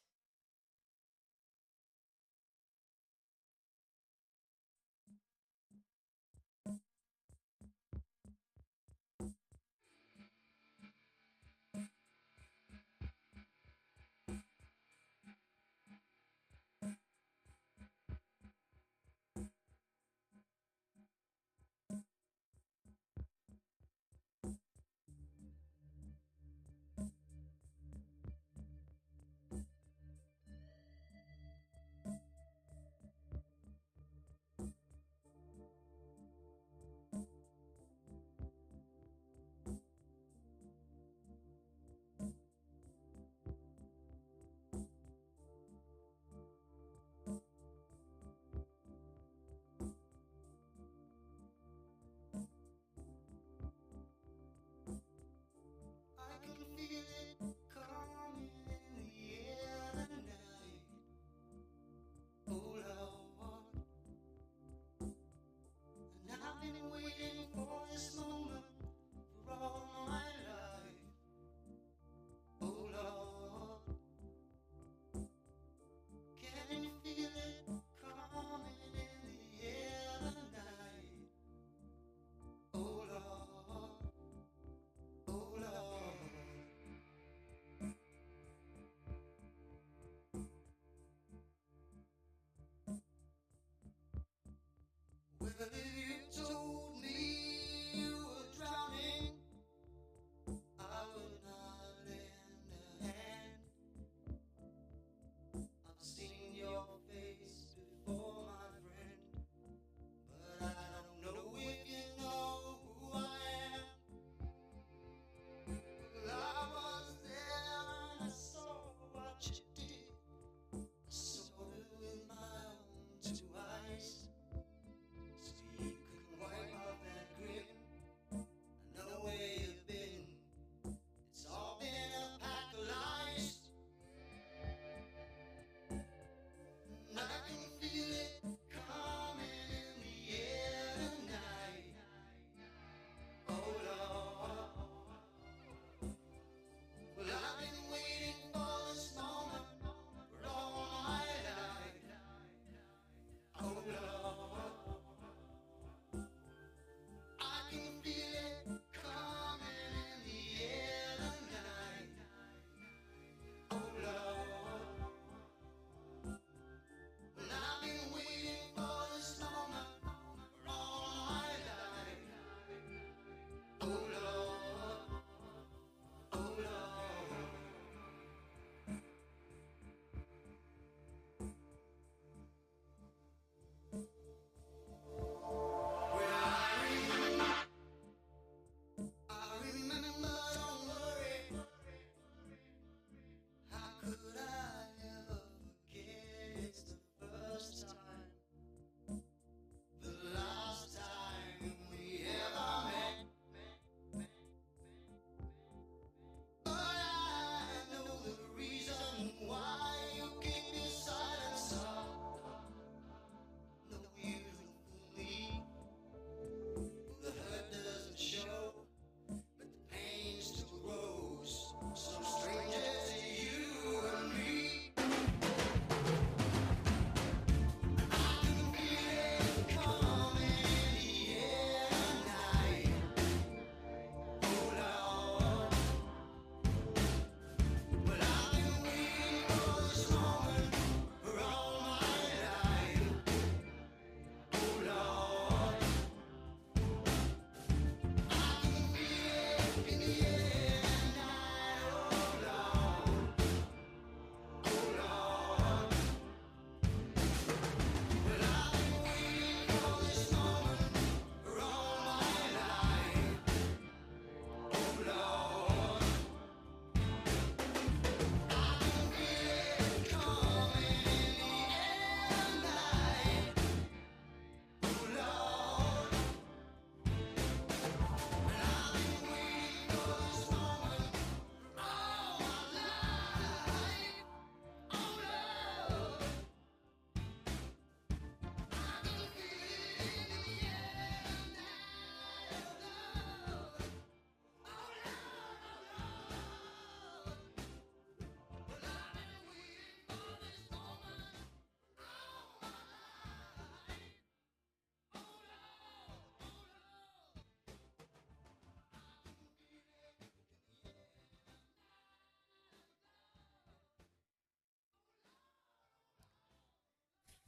believe.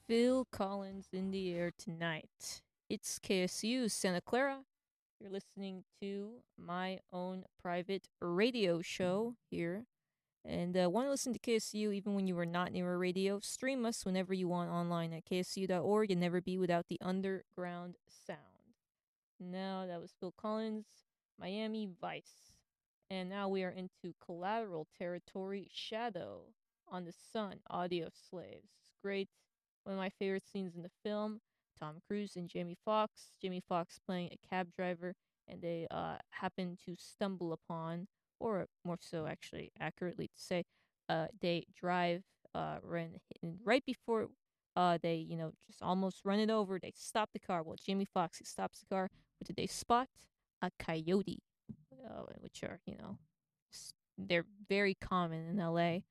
Phil Collins in the air tonight. It's KSCU Santa Clara. You're listening to my own private radio show here. And uh, want to listen to KSCU even when you are not near a radio? Stream us whenever you want online at kscu.org and never be without the underground sound. Now, that was Phil Collins, Miami Vice. And now we are into collateral territory, Shadow on the Sun, Audio Slaves. Great. One of my favorite scenes in the film. Tom Cruise and Jamie Foxx. Jamie Foxx playing a cab driver, and they uh, happen to stumble upon, or more so, actually, accurately to say, uh, they drive uh, right before uh, they, you know, just almost run it over. They stop the car. Well, Jamie Foxx he stops the car. What did they spot? A coyote, uh, which are, you know, they're very common in L.A.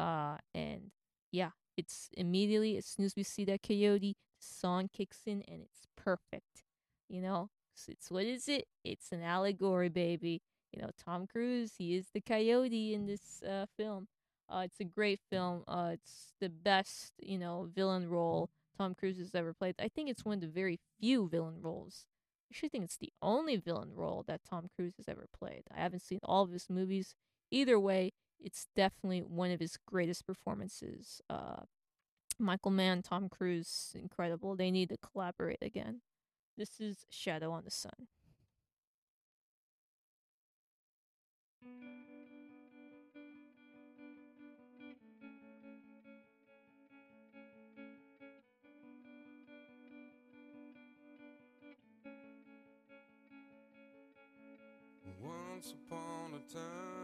Uh, and yeah, it's immediately as soon as we see that coyote, the song kicks in and it's perfect. You know, it's, it's what is it? It's an allegory, baby. You know, Tom Cruise, he is the coyote in this uh, film. Uh, it's a great film. Uh, it's the best, you know, villain role Tom Cruise has ever played. I think it's one of the very few villain roles. I actually think it's the only villain role that Tom Cruise has ever played. I haven't seen all of his movies. Either way, it's definitely one of his greatest performances. Uh, Michael Mann, Tom Cruise, incredible. They need to collaborate again. This is Shadow on the Sun. Once upon a time,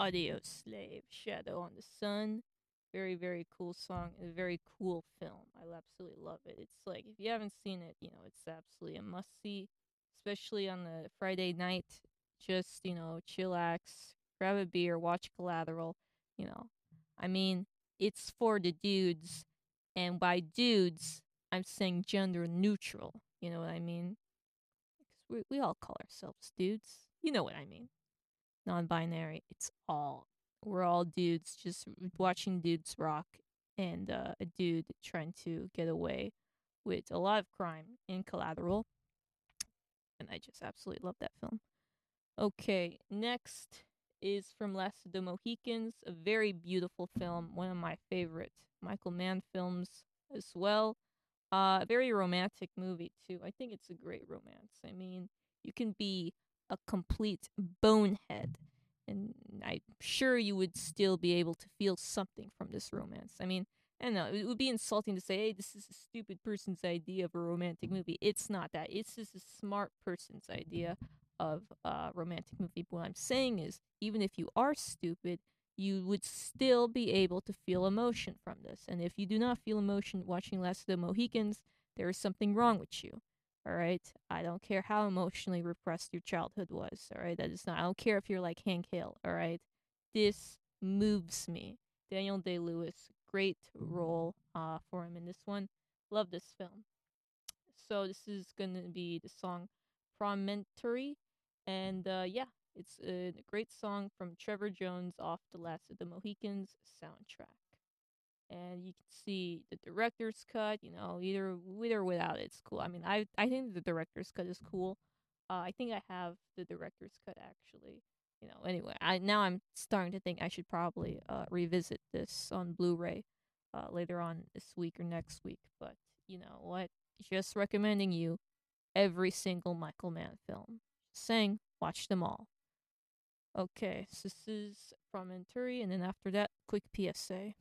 Audio Slave, Shadow on the Sun. Very, very cool song and a very cool film. I absolutely love it. It's like, if you haven't seen it, you know, it's absolutely a must see, especially on the Friday night. Just, you know, chillax, grab a beer, watch Collateral. You know, I mean, it's for the dudes. And by dudes, I'm saying gender neutral. You know what I mean? 'Cause we, we all call ourselves dudes. You know what I mean. Non binary. It's all. We're all dudes just watching dudes rock and uh, a dude trying to get away with a lot of crime in Collateral. And I just absolutely love that film. Okay, next is from Last of the Mohicans, a very beautiful film, one of my favorite Michael Mann films as well. Uh, a very romantic movie too. I think it's a great romance. I mean, you can be a complete bonehead, and I'm sure you would still be able to feel something from this romance. I mean, I don't know. It would be insulting to say, "Hey, this is a stupid person's idea of a romantic movie." It's not that. It's just a smart person's idea of a romantic movie. But what I'm saying is, even if you are stupid, you would still be able to feel emotion from this. And if you do not feel emotion watching Last of the Mohicans, there is something wrong with you. All right. I don't care how emotionally repressed your childhood was. All right. That is not. I don't care if you're like Hank Hill. All right. This moves me. Daniel Day Lewis, great role uh, for him in this one. Love this film. So this is gonna be the song "Promontory," and uh, yeah, it's a great song from Trevor Jones off the Last of the Mohicans soundtrack. And you can see the director's cut, you know, either with or without it, it's cool. I mean, I I think the director's cut is cool. Uh, I think I have the director's cut actually. You know, anyway, I now I'm starting to think I should probably uh, revisit this on Blu-ray uh, later on this week or next week. But you know what? Just recommending you every single Michael Mann film. Saying, watch them all. Okay, so this is from Promontory, and then after that, quick PSA.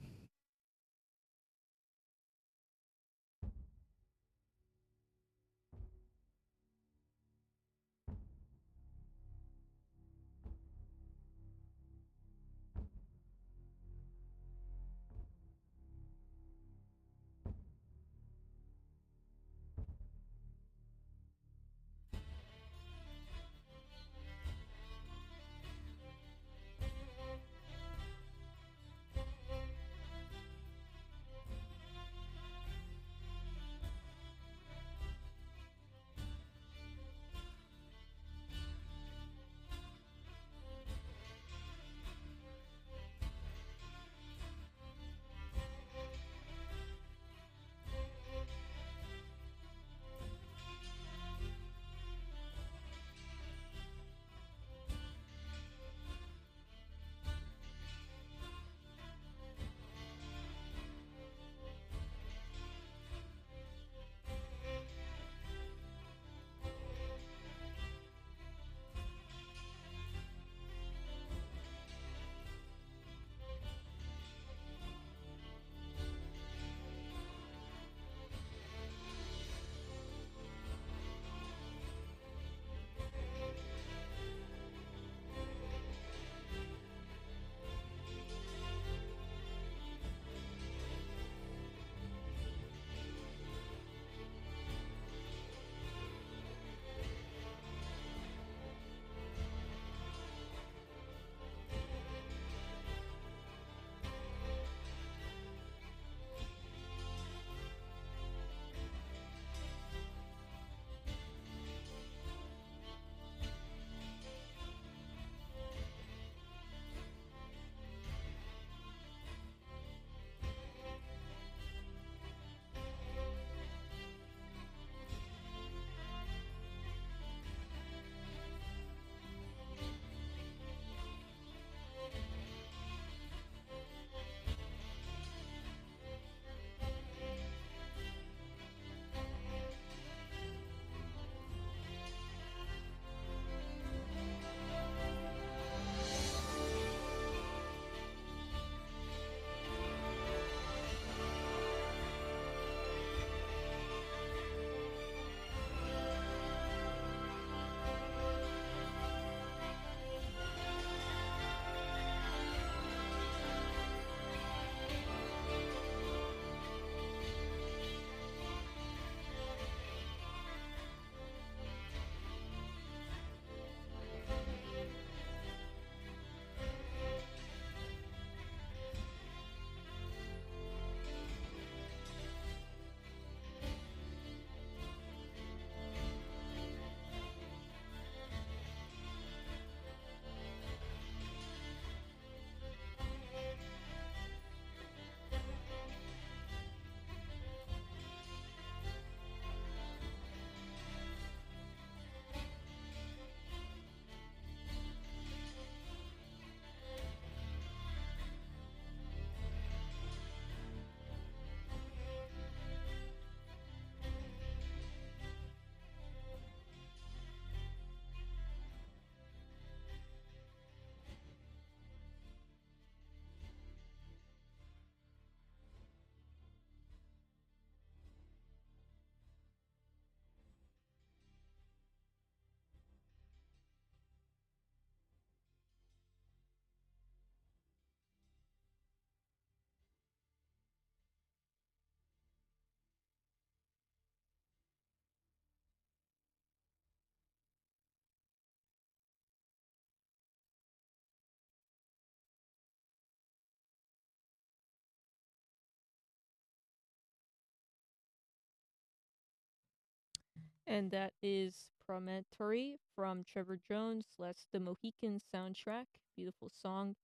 And that is Promontory from Trevor Jones. That's the Mohican soundtrack. Beautiful song.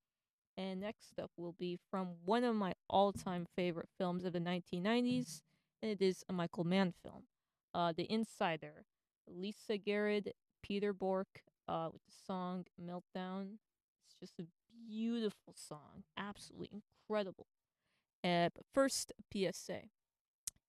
And next up will be from one of my all time favorite films of the 1990s, and it is a Michael Mann film, uh, The Insider. Lisa Gerrard, Pieter Bourke, uh, with the song Meltdown. It's just a beautiful song, absolutely incredible. Uh, but first, PSA.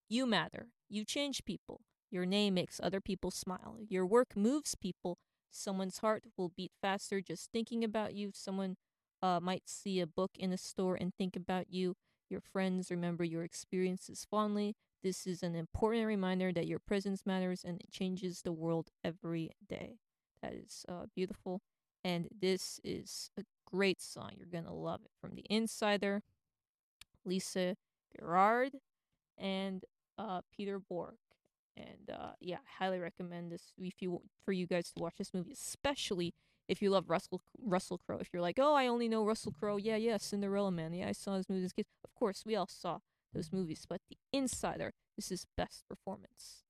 You matter. You change people. Your name makes other people smile. Your work moves people. Someone's heart will beat faster just thinking about you. Someone uh, might see a book in a store and think about you. Your friends remember your experiences fondly. This is an important reminder that your presence matters and it changes the world every day. That is uh, beautiful. And this is a great song. You're going to love it. From The Insider, Lisa Gerrard, and uh, Pieter Bourke. And uh, yeah, highly recommend this if you for you guys to watch this movie, especially if you love Russell Russell Crowe. If you're like, oh, I only know Russell Crowe. Yeah, yeah, Cinderella Man. Yeah, I saw his movies as kids. Of course, we all saw those movies, but The Insider this is his best performance.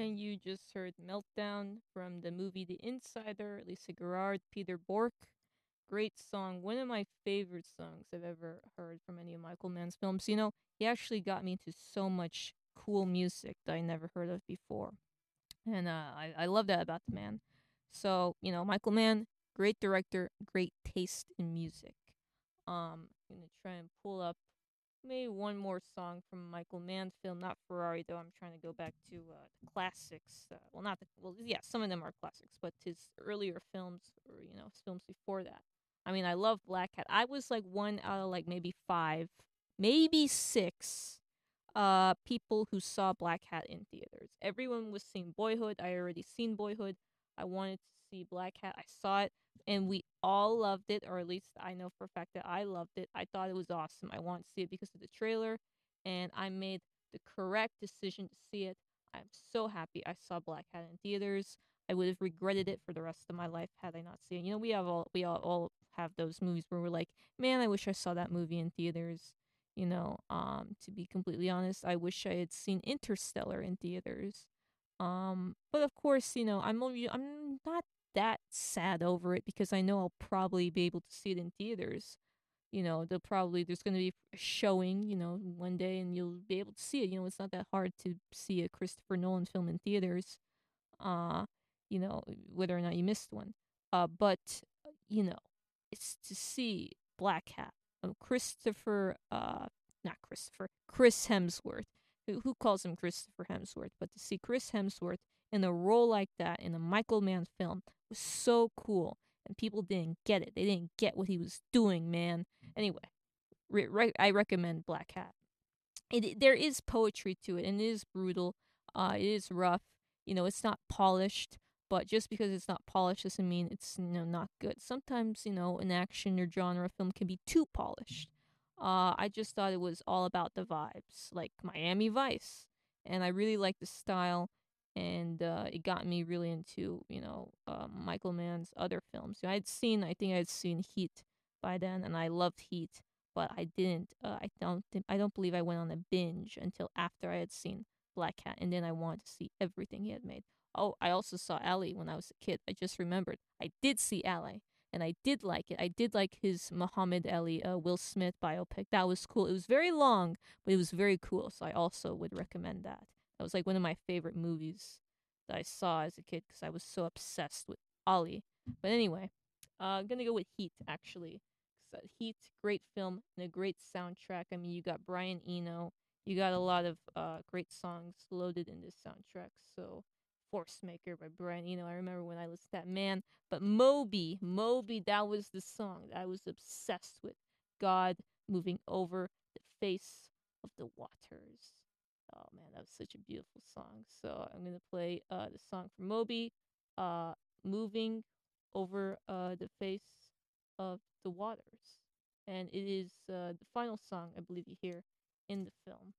And you just heard Meltdown from the movie The Insider, Lisa Gerrard, Pieter Bourke. Great song. One of my favorite songs I've ever heard from any of Michael Mann's films. You know, he actually got me into so much cool music that I never heard of before. And uh, I, I love that about the man. So, you know, Michael Mann, great director, great taste in music. Um, I'm gonna try and pull up maybe one more song Michael Mann film, not Ferrari though. I'm trying to go back to uh, the classics. Uh, well, not the well, yeah, some of them are classics, but his earlier films or you know films before that. I mean, I love Black Hat. I was like one out of like maybe five, maybe six uh people who saw Black Hat in theaters. Everyone was seeing Boyhood. I already seen Boyhood. I wanted to see Black Hat. I saw it and we all loved it, or at least I know for a fact that I loved it. I thought it was awesome. I want to see it because of the trailer, and I made the correct decision to see it. I'm so happy I saw Black Hat in theaters. I would have regretted it for the rest of my life had I not seen it. You know, we have all we all, all have those movies where we're like, man, I wish I saw that movie in theaters. You know, um, to be completely honest, I wish I had seen Interstellar in theaters. Um, but of course, you know, I'm only, I'm not that sad over it because I know I'll probably be able to see it in theaters. You know, they'll probably there's going to be a showing, you know, one day and you'll be able to see it. You know, it's not that hard to see a Christopher Nolan film in theaters. Uh, you know, whether or not you missed one. Uh, but you know, it's to see Black Hat, uh, Christopher, uh, not Christopher, Chris Hemsworth. Who, who calls him Christopher Hemsworth? But to see Chris Hemsworth in a role like that in a Michael Mann film was so cool. And people didn't get it. They didn't get what he was doing, man. Anyway, re- re- I recommend Black Hat. It, there is poetry to it, and it is brutal. Uh, it is rough. You know, it's not polished, but just because it's not polished doesn't mean it's you know not good. Sometimes you know an action or genre film can be too polished. Uh, I just thought it was all about the vibes, like Miami Vice, and I really like the style and uh, it got me really into you know um, Michael Mann's other films. You know, I'd seen I think I'd seen Heat by then, and I loved Heat, but I didn't. Uh, I don't. I don't believe I went on a binge until after I had seen Black Hat, and then I wanted to see everything he had made. Oh, I also saw Ali when I was a kid. I just remembered. I did see Ali, and I did like it. I did like his Muhammad Ali, uh, Will Smith biopic. That was cool. It was very long, but it was very cool. So I also would recommend that. That was like one of my favorite movies that I saw as a kid because I was so obsessed with Ali. But anyway, uh, I'm gonna go with Heat actually. Heat, great film and a great soundtrack. I mean, you got Brian Eno, you got a lot of uh, great songs loaded in this soundtrack. So, Force Marker by Brian Eno. I remember when I listened to that man. But Moby, Moby, that was the song that I was obsessed with. God moving over the face of the waters. Oh man, that was such a beautiful song. So I'm gonna play uh the song from Moby, uh moving over uh the face of the waters. And it is uh the final song I believe you hear in the film.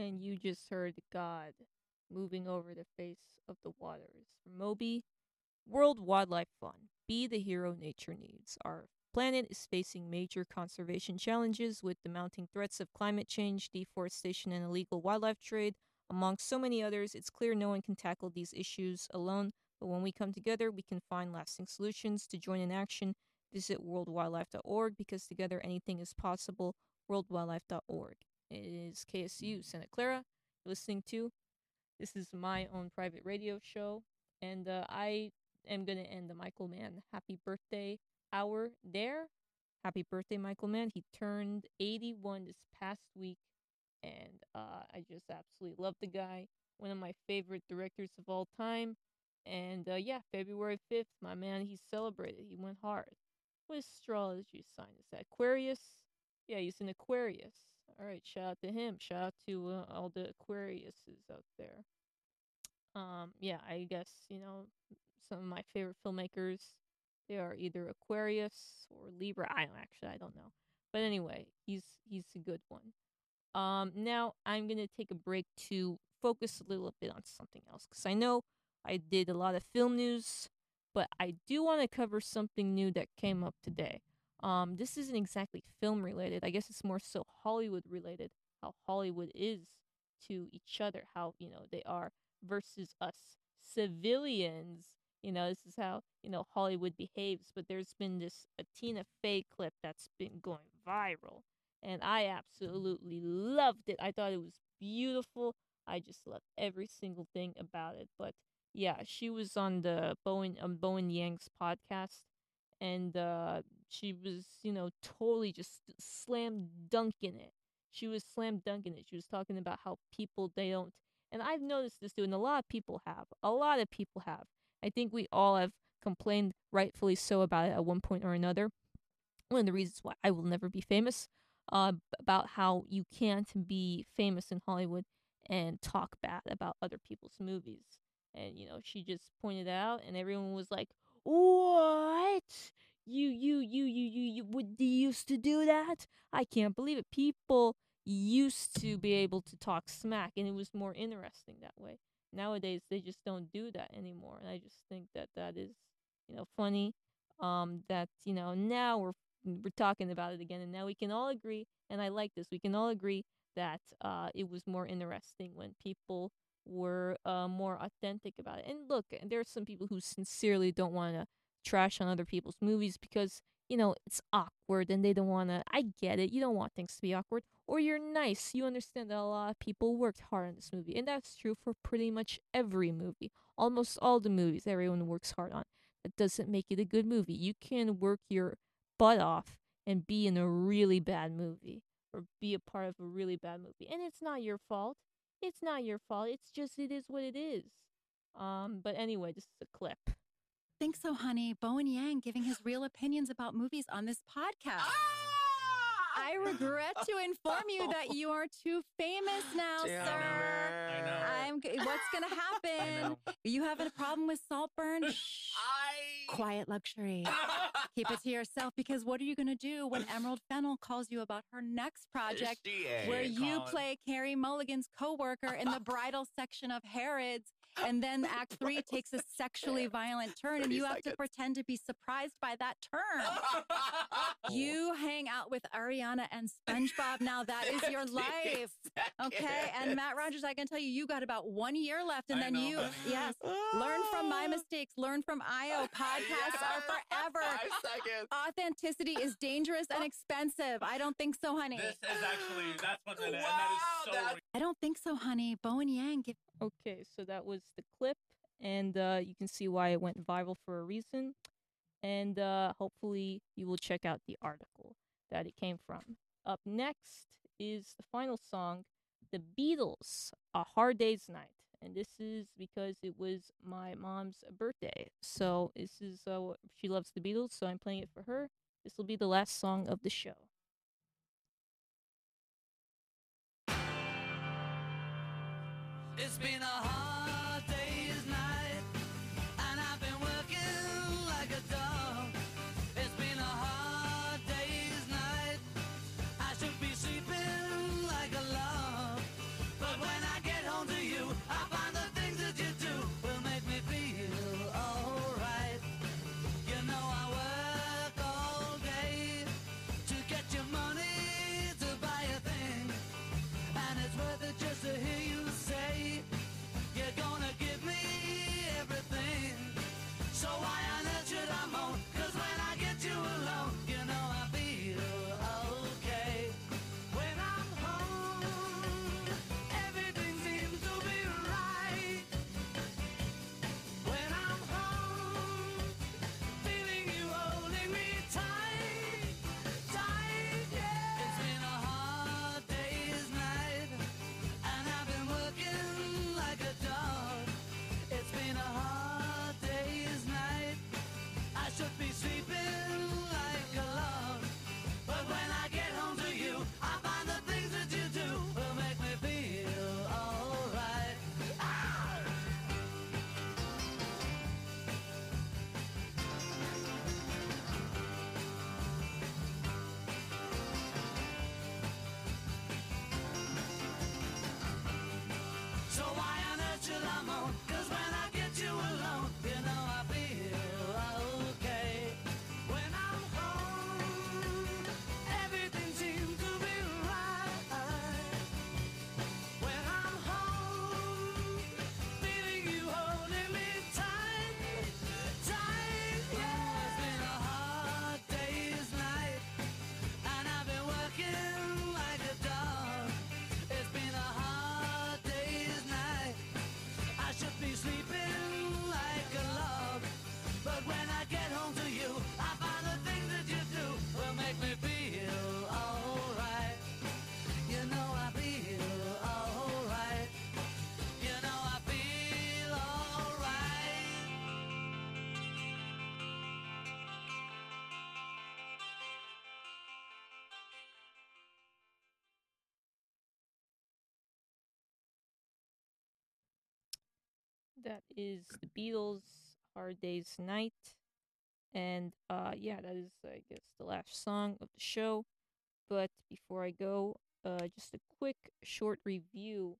And you just heard God moving over the face of the waters. Moby, World Wildlife Fund. Be the hero nature needs. Our planet is facing major conservation challenges with the mounting threats of climate change, deforestation, and illegal wildlife trade. Among so many others, it's clear no one can tackle these issues alone, but when we come together, we can find lasting solutions. To join in action, visit worldwildlife.org because together anything is possible. Worldwildlife.org. It is KSCU Santa Clara. You're listening to. This is my own private radio show, and uh, I am to end the Michael Mann happy birthday hour there. Happy birthday, Michael Mann. He turned 81 this past week, and uh, I just absolutely love the guy. One of my favorite directors of all time. And uh, yeah, February 5th, my man, he celebrated. He went hard. What astrology sign is that? Aquarius? Yeah, he's an Aquarius. All right, shout out to him. Shout out to uh, all the Aquariuses out there. Um, yeah, I guess, you know, some of my favorite filmmakers, they are either Aquarius or Libra. I don't actually, I don't know. But anyway, he's he's a good one. Um, now I'm gonna take a break to focus a little bit on something else because I know I did a lot of film news, but I do want to cover something new that came up today. Um, this isn't exactly film related. I guess it's more so Hollywood related. How Hollywood is to each other, how you know they are versus us civilians. You know, this is how you know Hollywood behaves. But there's been this Tina Fey clip that's been going viral, and I absolutely loved it. I thought it was beautiful. I just loved every single thing about it. But yeah, she was on the Bowen um, Bowen Yang's podcast, and uh, she was you know totally just slam dunking it. She was slam dunking it. She was talking about how people they don't, and I've noticed this too, and a lot of people have. A lot of people have. I think we all have complained, rightfully so, about it at one point or another. One of the reasons why I will never be famous, uh, about how you can't be famous in Hollywood and talk bad about other people's movies. And you know, she just pointed out, and everyone was like, "What? You, you, you, you, you, you would used to do that? I can't believe it." People used to be able to talk smack, and it was more interesting that way. Nowadays, they just don't do that anymore, and I just think that that is, you know, funny. Um, that you know now we're we're talking about it again, and now we can all agree, and I like this. We can all agree that uh, it was more interesting when people were uh, more authentic about it. And look, there are some people who sincerely don't want to trash on other people's movies because you know it's awkward and they don't want to. I get it. You don't want things to be awkward, or you're nice. You understand that a lot of people worked hard on this movie, and that's true for pretty much every movie. Almost all the movies everyone works hard on. That doesn't make it a good movie. You can work your butt off and be in a really bad movie or be a part of a really bad movie. And it's not your fault. It's not your fault. It's just it is what it is. Um, but anyway, this is a clip. Think so, honey. Bowen Yang giving his real opinions about movies on this podcast. I regret to inform you that [laughs] you are too famous now, Damn sir. it. I know. I'm. g- What's gonna [laughs] happen? You having a problem with Saltburn? [laughs] Shh. Quiet luxury. Keep it to yourself because what are you gonna do when Emerald Fennell calls you about her next project, where you calling. play Carey Mulligan's coworker in the bridal section of Harrods, and then Act Three takes a sexually violent turn, and 30 you have to pretend to be surprised by that turn. [laughs] You hang out with Ariana and SpongeBob now. That is your [laughs] 50 life. Okay. And Matt Rogers, I can tell you, you got about one year left. And I then know. you, [laughs] yes, learn from my mistakes, learn from IO. Podcasts are forever. Five seconds. Authenticity is dangerous and expensive. I don't think so, honey. This is actually that's what that is. and that is so. I don't think so, honey. Bowen Yang. Give- Okay, so that was the clip, and uh, you can see why it went viral for a reason. And uh, hopefully, you will check out the article that it came from. Up next is the final song, The Beatles, A Hard Day's Night. And this is because it was my mom's birthday. So, this is, uh, she loves the Beatles, so I'm playing it for her. This will be the last song of the show. It's been a hard That is the Beatles' Hard Day's Night. And uh yeah, that is I guess the last song of the show. But before I go, uh just a quick short review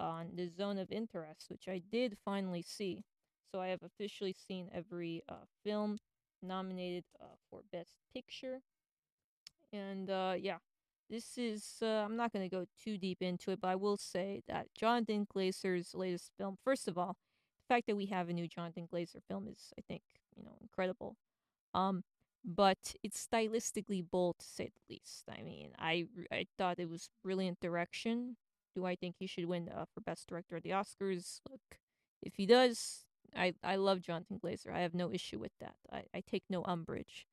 on the zone of interest, which I did finally see. So I have officially seen every uh film nominated uh, for best picture. And uh yeah, this is uh, I'm not going to go too deep into it, but I will say that Jonathan Glazer's latest film, first of all, the fact that we have a new Jonathan Glazer film is I think, you know, incredible. Um but it's stylistically bold to say the least. I mean, I I thought it was brilliant direction. Do I think he should win uh, for best director at the Oscars? Look, if he does, I I love Jonathan Glazer. I have no issue with that. I, I take no umbrage.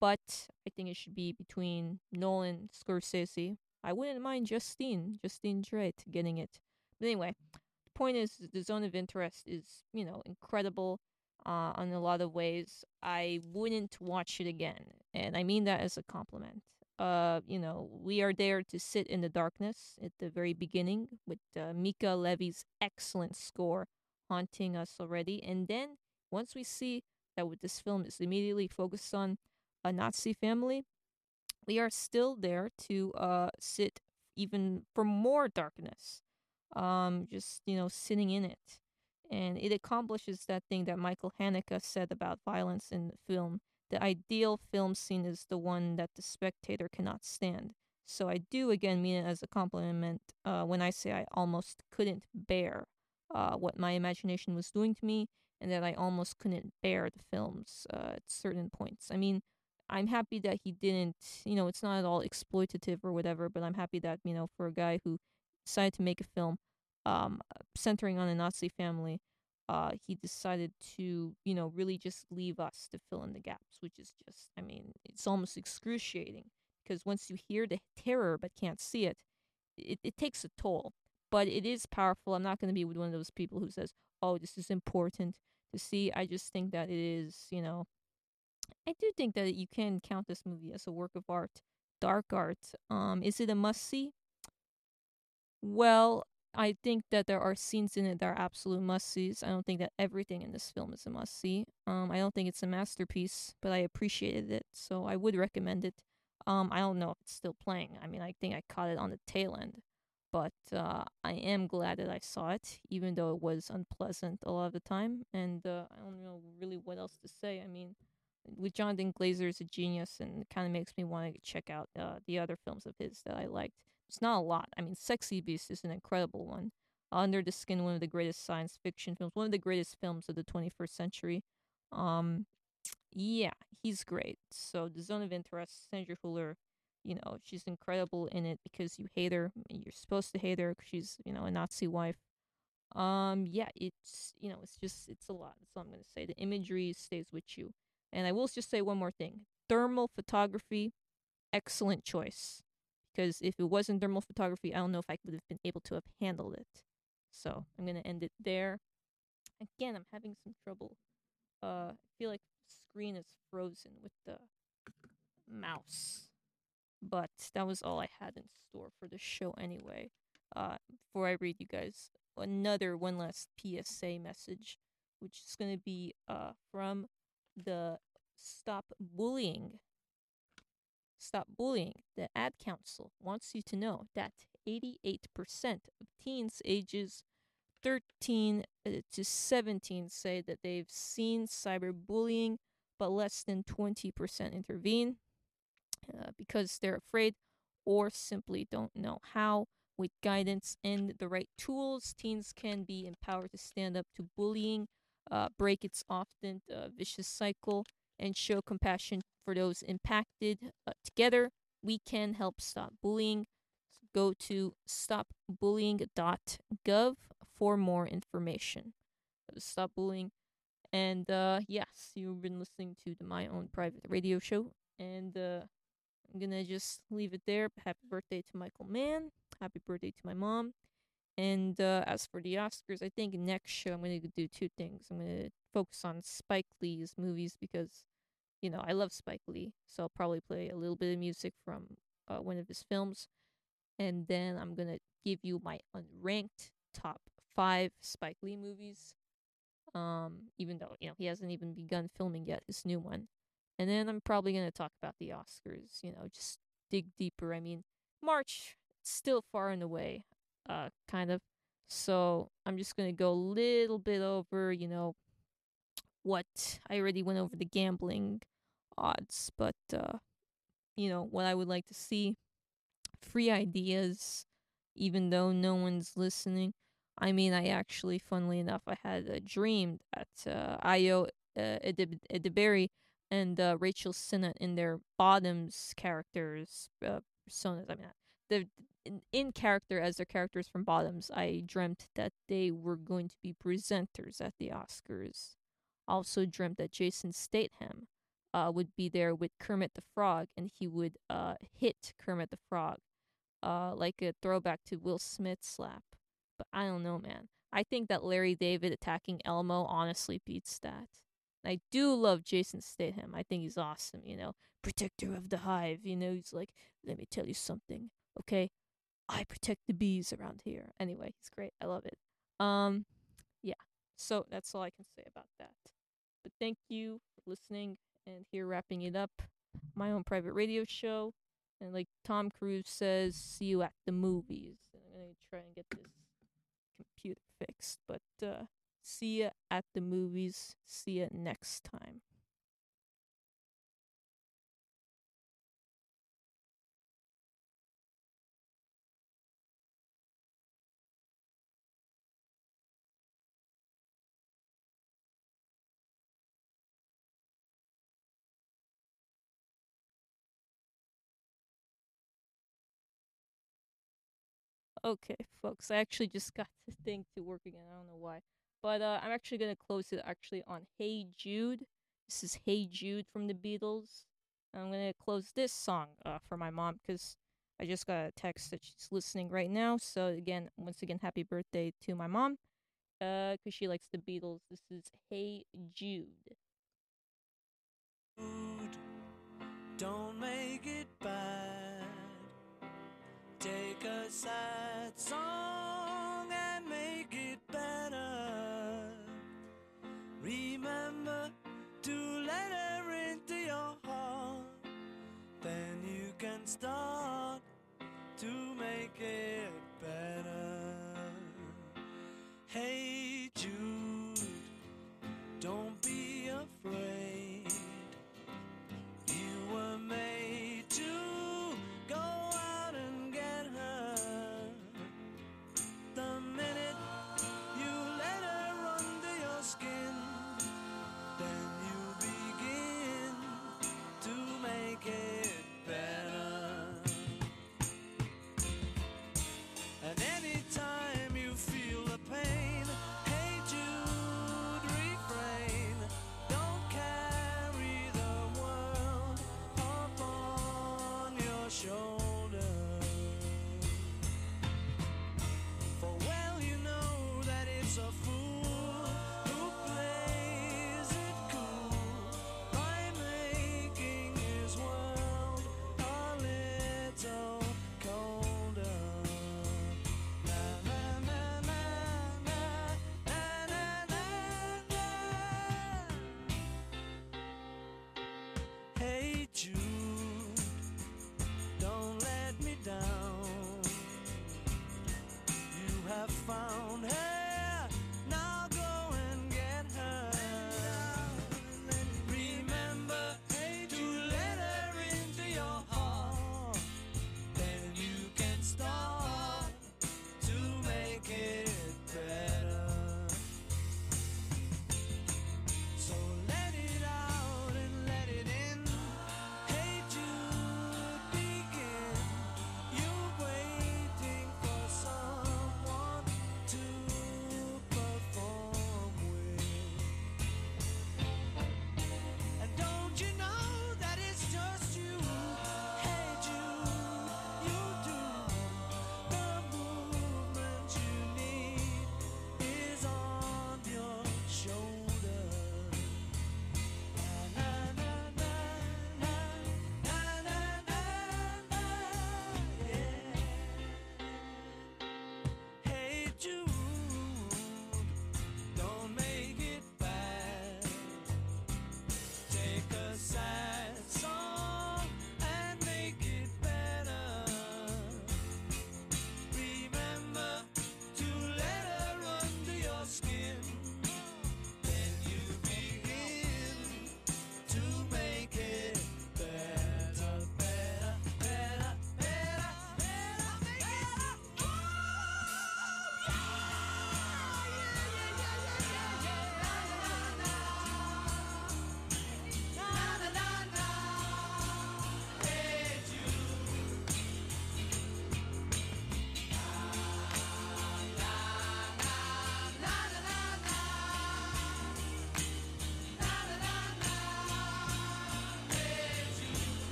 But I think it should be between Nolan, Scorsese. I wouldn't mind Justine, Justine Drake getting it. But anyway, the point is the zone of interest is, you know, incredible uh, in a lot of ways. I wouldn't watch it again. And I mean that as a compliment. Uh, you know, we are there to sit in the darkness at the very beginning with uh, Mica Levi's excellent score haunting us already. And then once we see that what this film is immediately focused on a Nazi family, we are still there to uh sit even for more darkness. Um, just you know, sitting in it, and it accomplishes that thing that Michael Haneke said about violence in the film. The ideal film scene is the one that the spectator cannot stand. So I do again mean it as a compliment uh, when I say I almost couldn't bear uh, what my imagination was doing to me, and that I almost couldn't bear the films uh, at certain points. I mean, I'm happy that he didn't, you know, it's not at all exploitative or whatever, but I'm happy that, you know, for a guy who decided to make a film um, centering on a Nazi family, uh, he decided to, you know, really just leave us to fill in the gaps, which is just, I mean, it's almost excruciating because once you hear the terror but can't see it, it, it takes a toll. But it is powerful. I'm not going to be with one of those people who says, oh, this is important to see. I just think that it is, you know, I do think that you can count this movie as a work of art, dark art. Um, is it a must see? Well, I think that there are scenes in it that are absolute must sees. I don't think that everything in this film is a must see. Um, I don't think it's a masterpiece, but I appreciated it, so I would recommend it. Um, I don't know if it's still playing. I mean, I think I caught it on the tail end, but uh, I am glad that I saw it, even though it was unpleasant a lot of the time. And uh, I don't know really what else to say. I mean, with Jonathan Glazer is a genius, and kind of makes me want to check out uh, the other films of his that I liked. It's not a lot. I mean, Sexy Beast is an incredible one. Under the Skin, one of the greatest science fiction films, one of the greatest films of the 21st century. Um, yeah, he's great. So the Zone of Interest, Sandra Huller, you know, she's incredible in it because you hate her. You're supposed to hate her she's, you know, a Nazi wife. Um, yeah, it's you know, it's just it's a lot. That's all I'm gonna say. The imagery stays with you. And I will just say one more thing: thermal photography, excellent choice. Because if it wasn't thermal photography, I don't know if I would have been able to have handled it. So I'm gonna end it there. Again, I'm having some trouble. Uh, I feel like the screen is frozen with the mouse. But that was all I had in store for the show anyway. Uh, before I read you guys another one last PSA message, which is gonna be uh from the Stop Bullying. Stop Bullying. The Ad Council wants you to know that 88% of teens ages 13 uh, to 17 say that they've seen cyberbullying, but less than 20% intervene uh, because they're afraid or simply don't know how. With guidance and the right tools, teens can be empowered to stand up to bullying, uh, break its often uh, vicious cycle, and show compassion for those impacted. Uh, together, we can help stop bullying. Go to stopbullying.gov for more information. Stop bullying. And uh, yes, you've been listening to the My Own Private Radio Show. And uh, I'm going to just leave it there. Happy birthday to Michael Mann. Happy birthday to my mom. And uh, as for the Oscars, I think next show I'm going to do two things. I'm going to focus on Spike Lee's movies because, you know, I love Spike Lee. So I'll probably play a little bit of music from uh, one of his films. And then I'm going to give you my unranked top five Spike Lee movies. Um, even though, you know, he hasn't even begun filming yet, his new one. And then I'm probably going to talk about the Oscars, you know, just dig deeper. I mean, March, still far and away, uh, kind of. So I'm just going to go a little bit over, you know, what I already went over the gambling odds, but, uh, you know, what I would like to see free ideas, even though no one's listening. I mean, I actually, funnily enough, I had a dream that uh, Io uh, Edib- and uh, Rachel Sennott in their bottoms characters uh, personas. I mean, the in, in character as their characters from Bottoms. I dreamt that they were going to be presenters at the Oscars. Also dreamt that Jason Statham uh, would be there with Kermit the Frog, and he would uh, hit Kermit the Frog, uh, like a throwback to Will Smith's slap. But I don't know, man. I think that Larry David attacking Elmo honestly beats that. I do love Jason Statham. I think he's awesome, you know. Protector of the hive, you know. He's like, let me tell you something, okay? I protect the bees around here. Anyway, he's great. I love it. Um, yeah. So that's all I can say about that. But thank you for listening. And here, wrapping it up, my own private radio show. And like Tom Cruise says, see you at the movies. And I'm gonna try and get this computer fixed. But uh, see ya at the movies. See ya next time. Okay, folks, I actually just got [laughs] the thing to work again. I don't know why. But uh, I'm actually going to close it actually on Hey Jude. This is Hey Jude from the Beatles. I'm going to close this song uh, for my mom because I just got a text that she's listening right now. So, again, once again, happy birthday to my mom because uh, she likes the Beatles. This is Hey Jude. Don't make it bad. Take a sad song and make it better. Remember to let her into your heart. Then you can start to make it better. Hey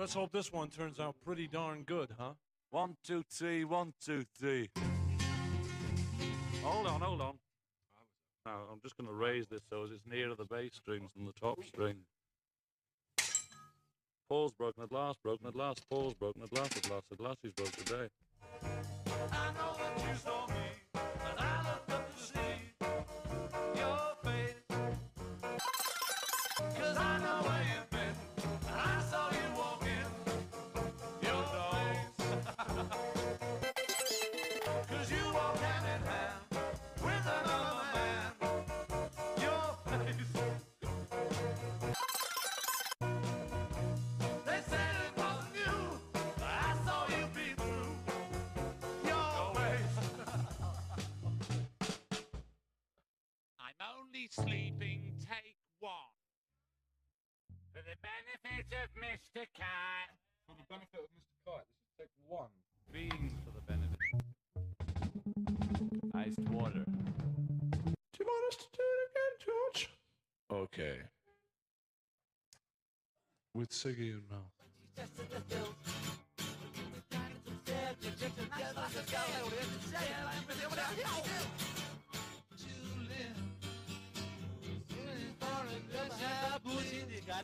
Let's hope this one turns out pretty darn good, huh? One, two, three, one, two, three. Hold on, hold on. Now, I'm just going to raise this so as it's nearer the bass strings than the top string. Pause broken at last, broken at last, pause broken at last, at last, at last, he's broke today. Sleeping. Take one. For the benefit of Mr. Cat. For the benefit of Mr. Kite, this is take one. Beans for the benefit. Iced water. Do you want us to do it again, George? Okay. With Siggy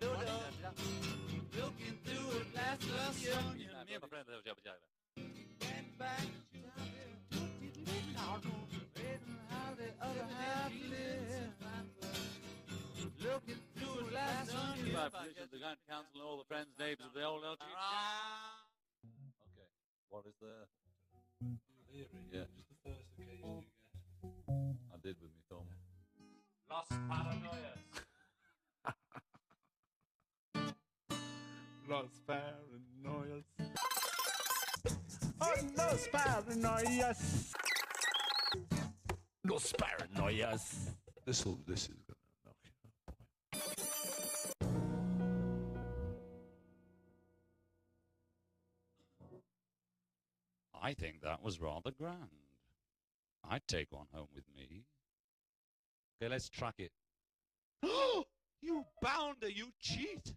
and Mel. Looking through a glass of onion. Looking through a glass onion. By permission of the County Council and all the friends, neighbours of the old LG. Okay. What is there? Yeah. Just the first occasion you get. I did with me thumb. Los Paranoias. Los Paranoias. Oh, Los Paranoias. Los Paranoias. This will, this is gonna knock you out. I think that was rather grand. I'd take one home with me. Okay, let's track it. [gasps] you bounder, you cheat!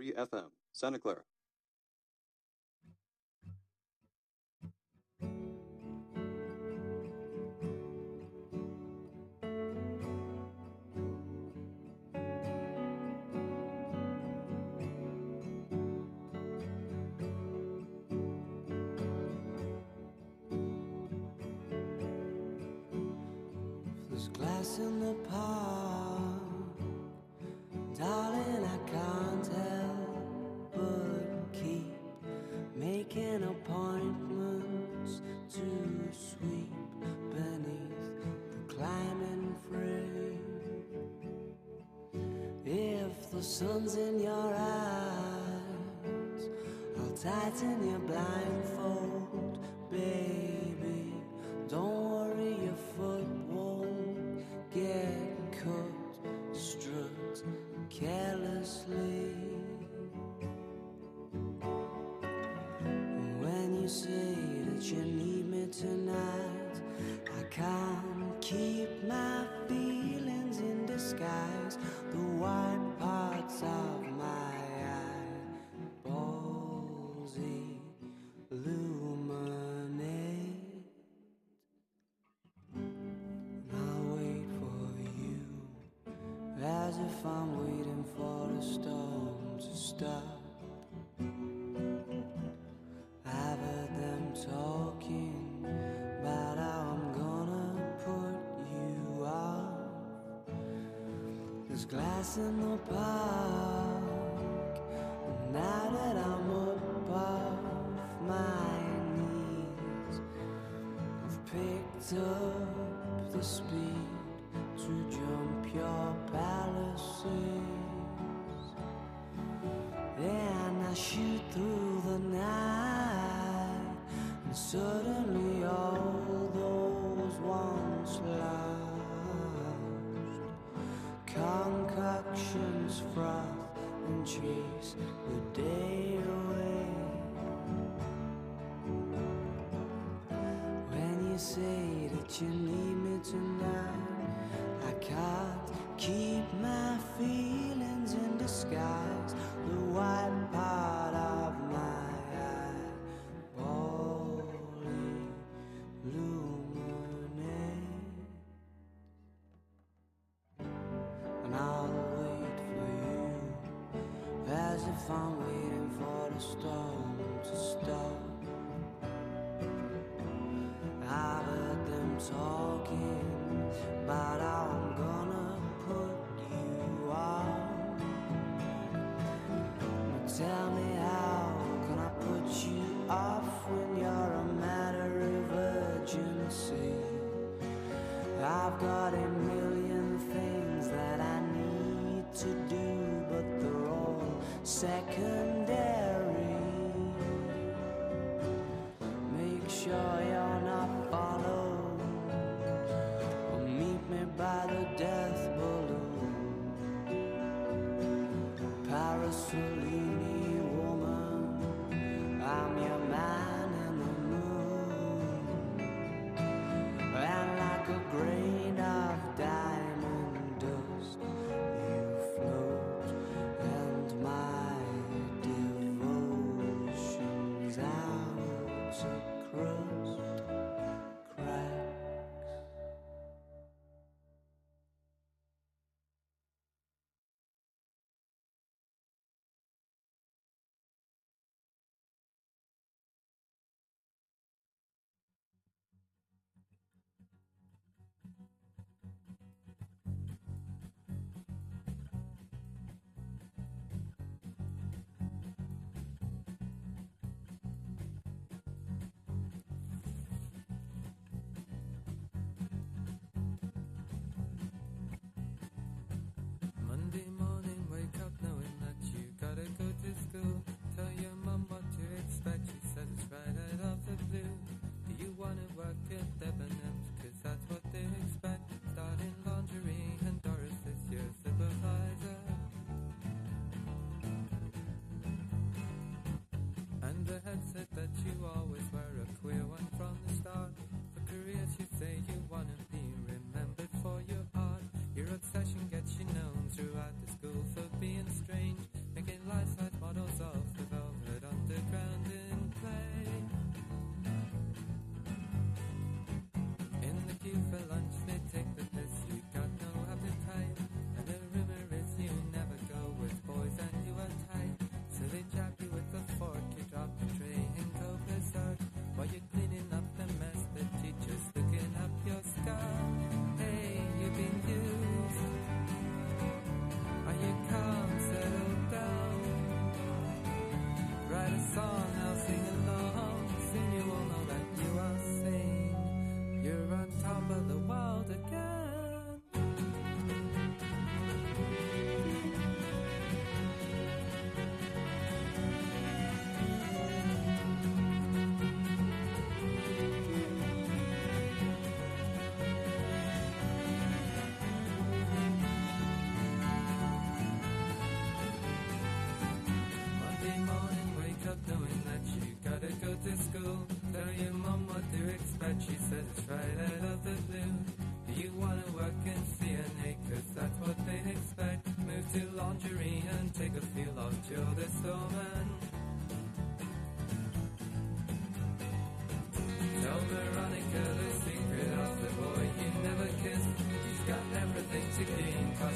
Three FM, Santa Clara. Glass in the park, darling. I can't help but keep making appointments to sweep beneath the climbing frame. If the sun's in your eyes, I'll tighten your blindfold, baby. Don't as if I'm waiting for a storm to stop. I've heard them talking about how I'm gonna put you off. There's glass in the park. watching me. secondary. Make sure you're not followed, or meet me by the death balloon. Parasol.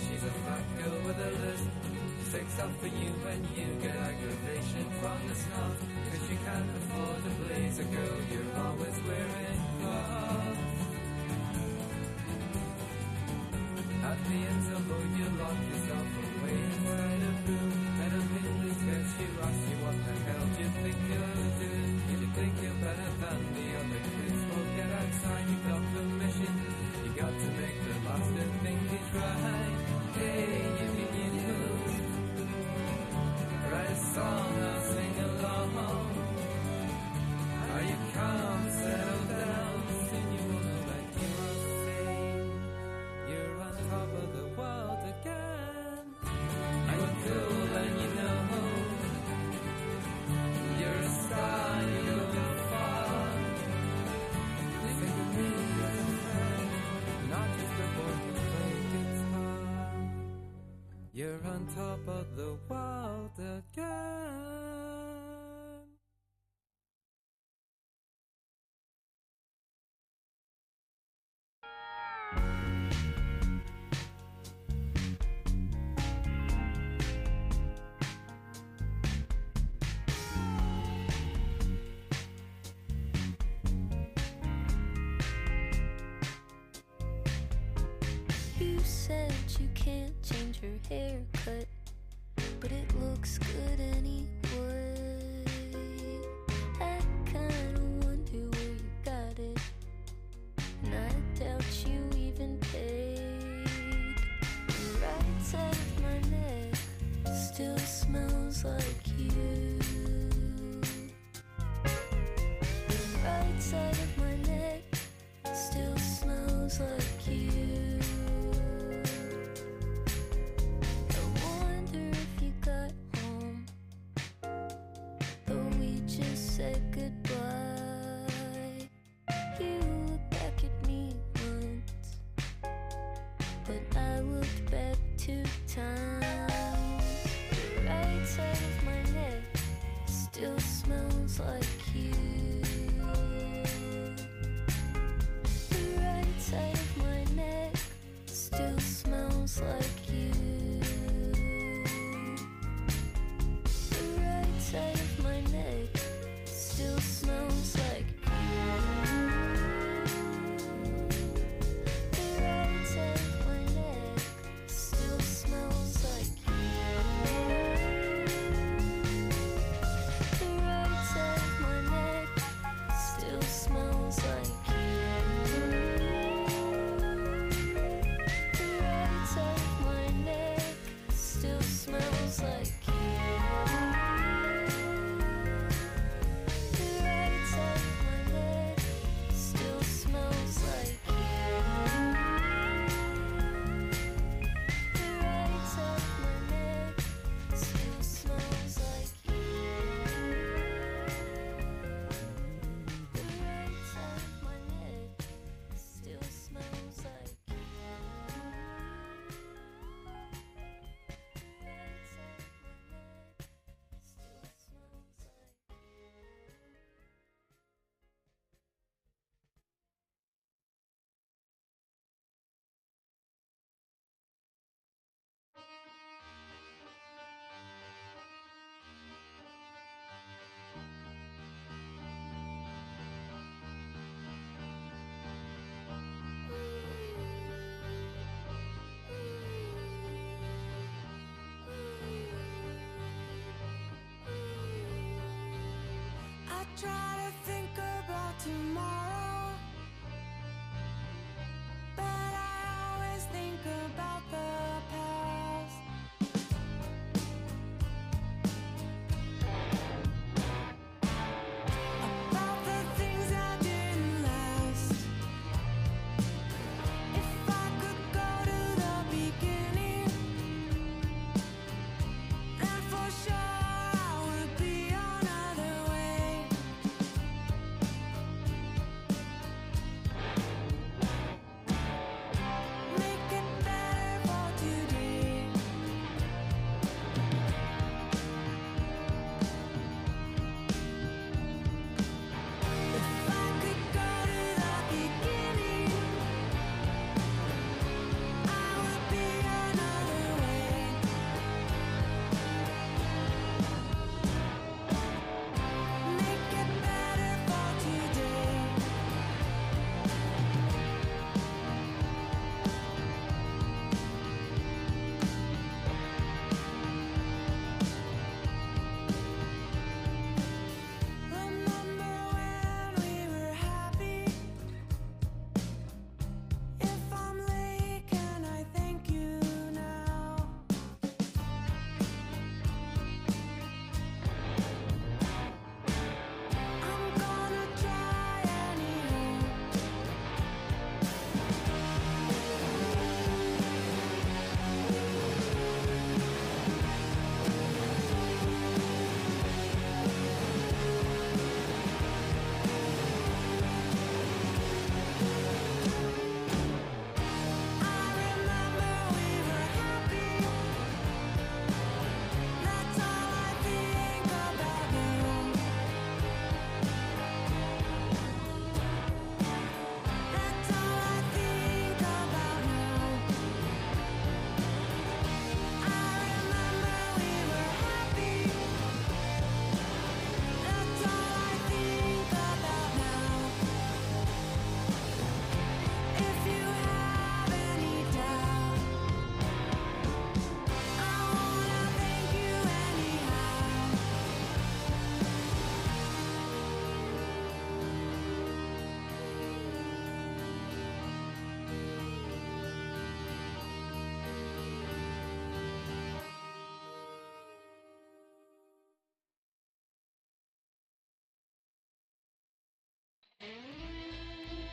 She's a fat girl with a list. Sticks up for you when you get aggravation from the snob Cause you can't afford to blaze a girl We're on top of the world. Her haircut, but it looks good anyway. try to think about tomorrow.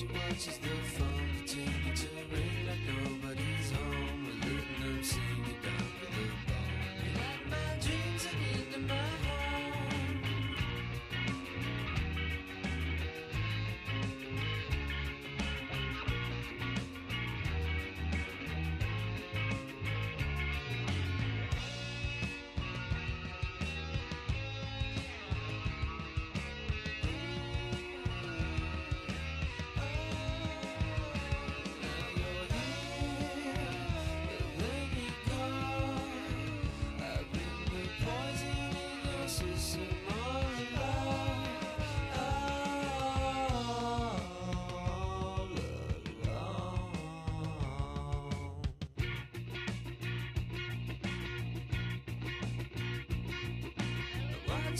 She watches the phone, continue to ring like a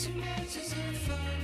Tonight matches our fun.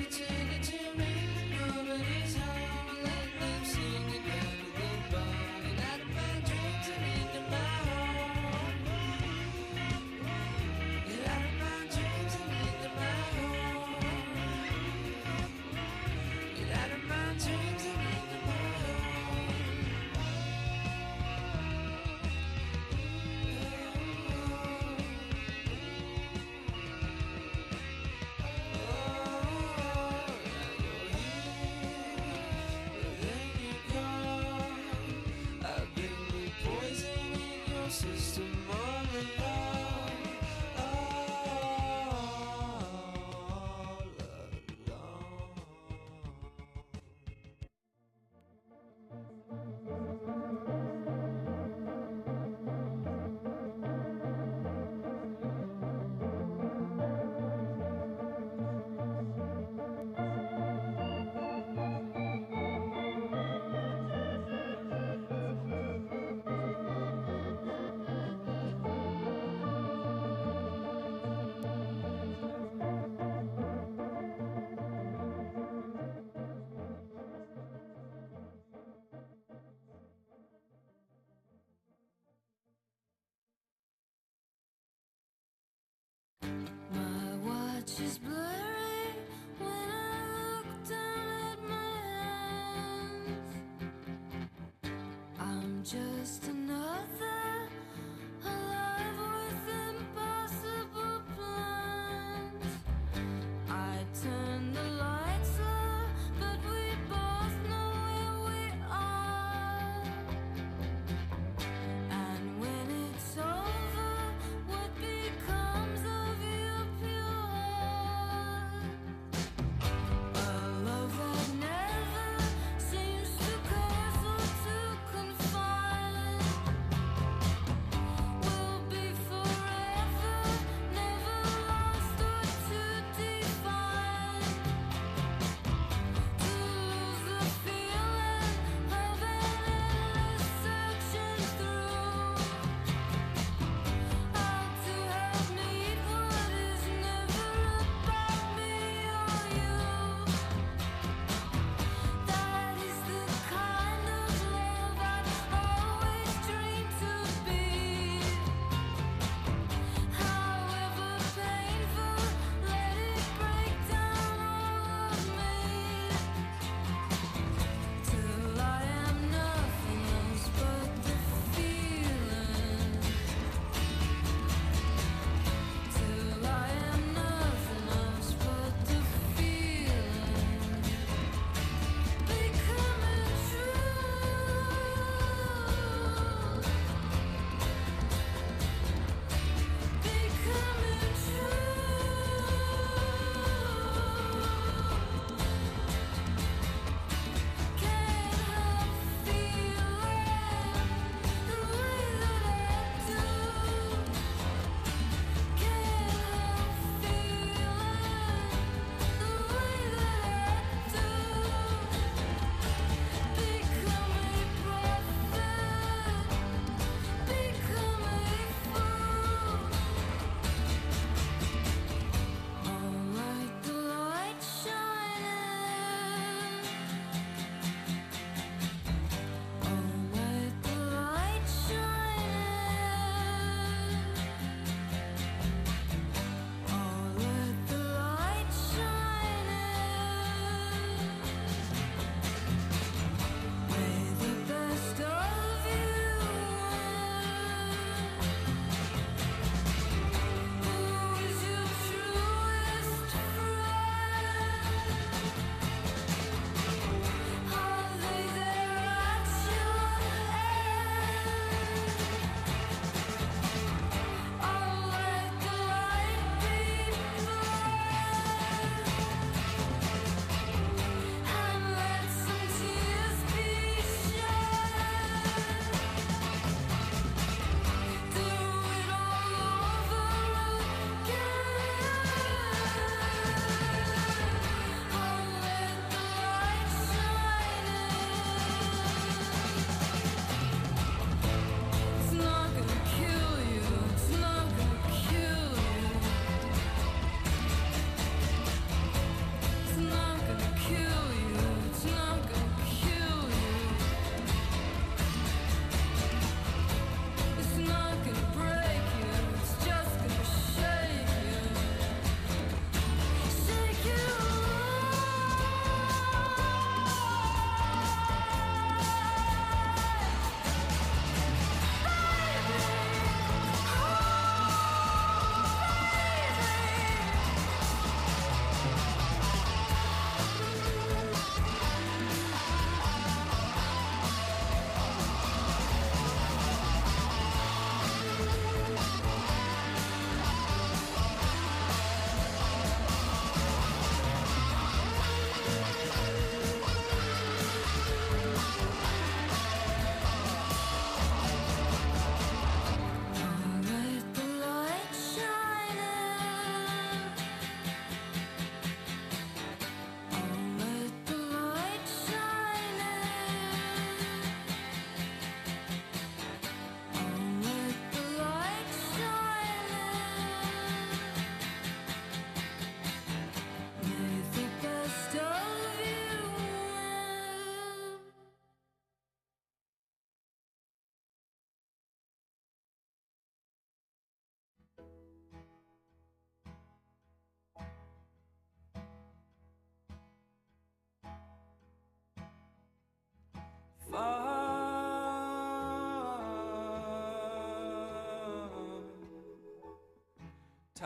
just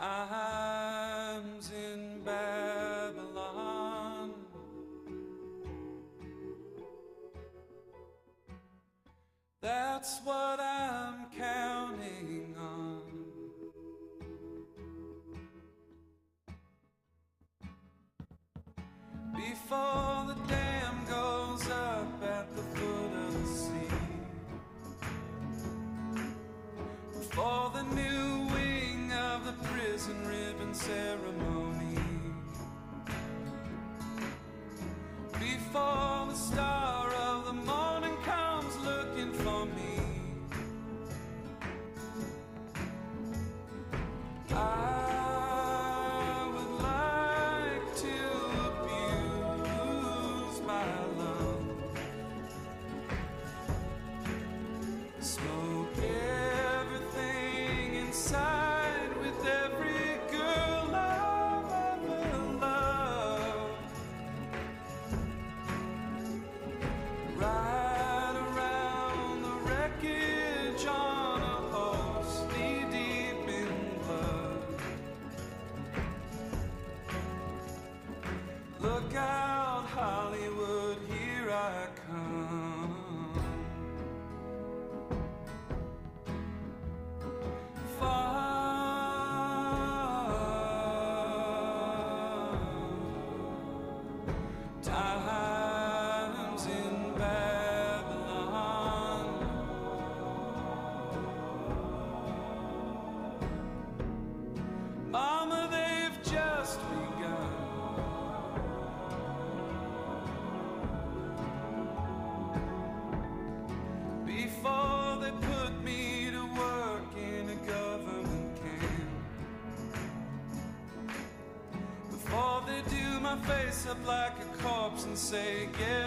time. and say, Get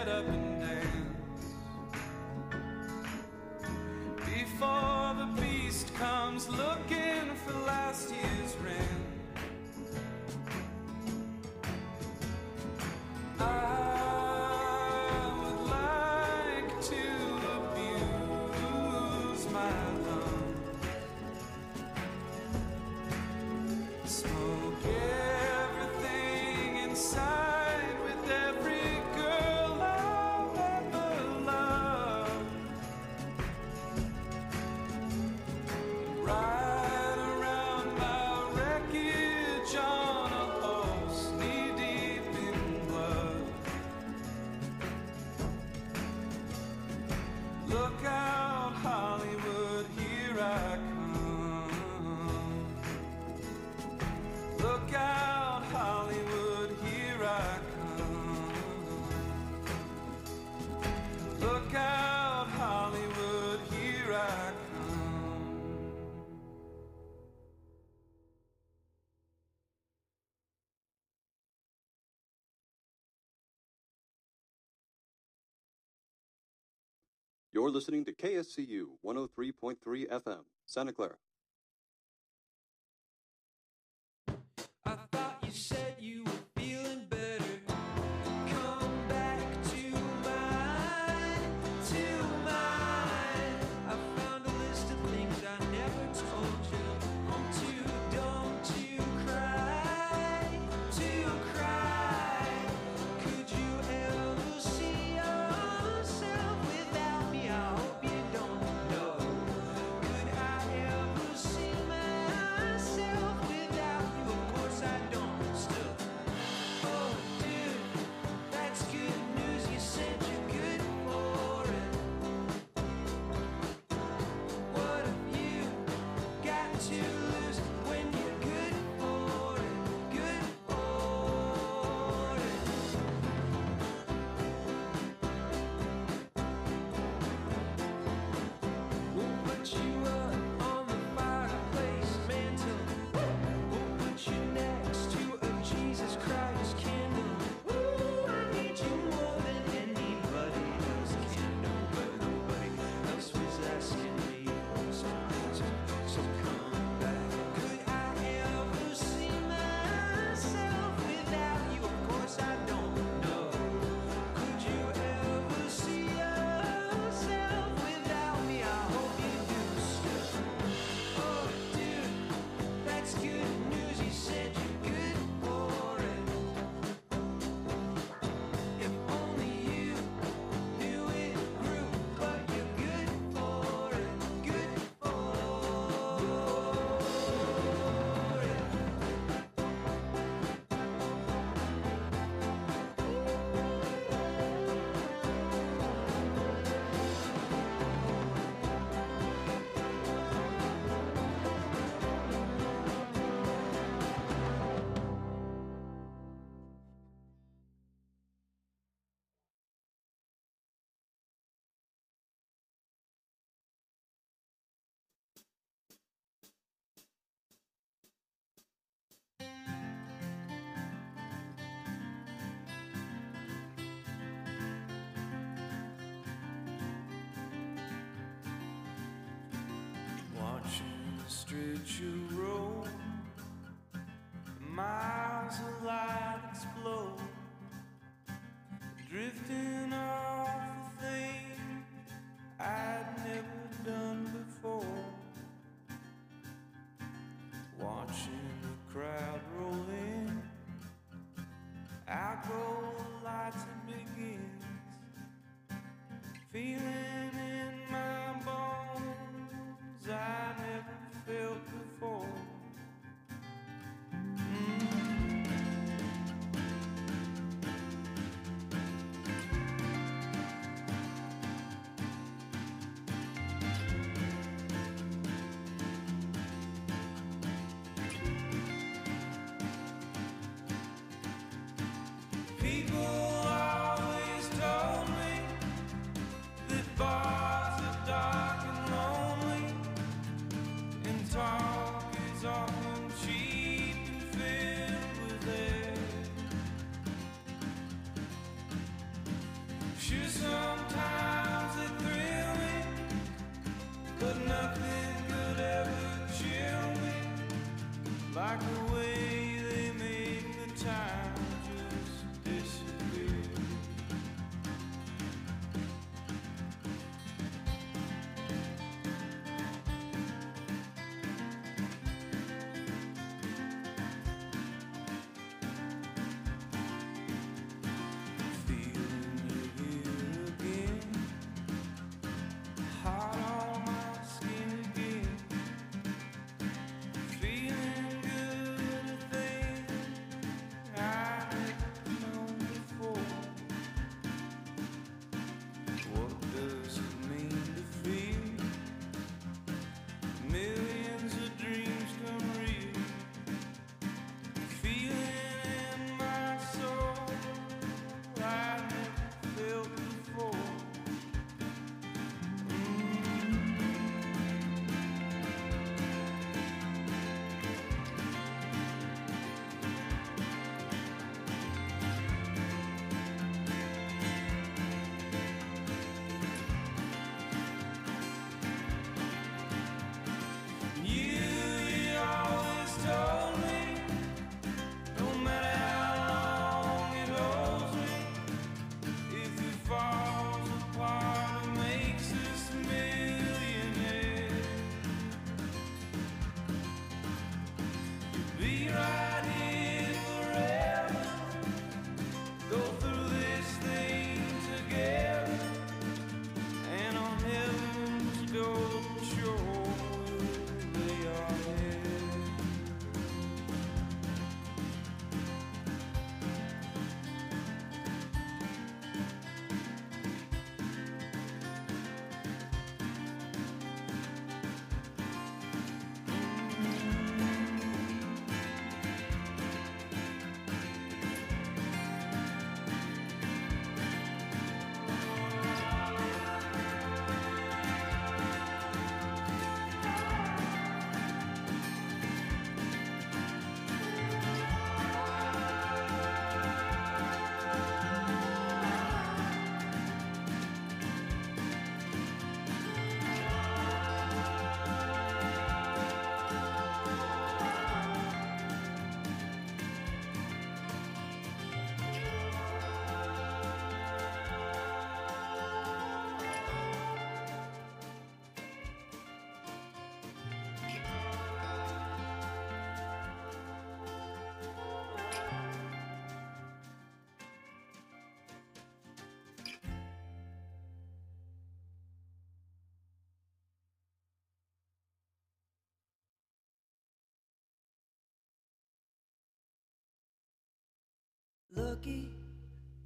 listening to KSCU 103.3 FM, Santa Clara.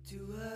To have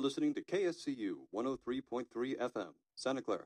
You're listening to KSCU 103.3 FM, Santa Clara.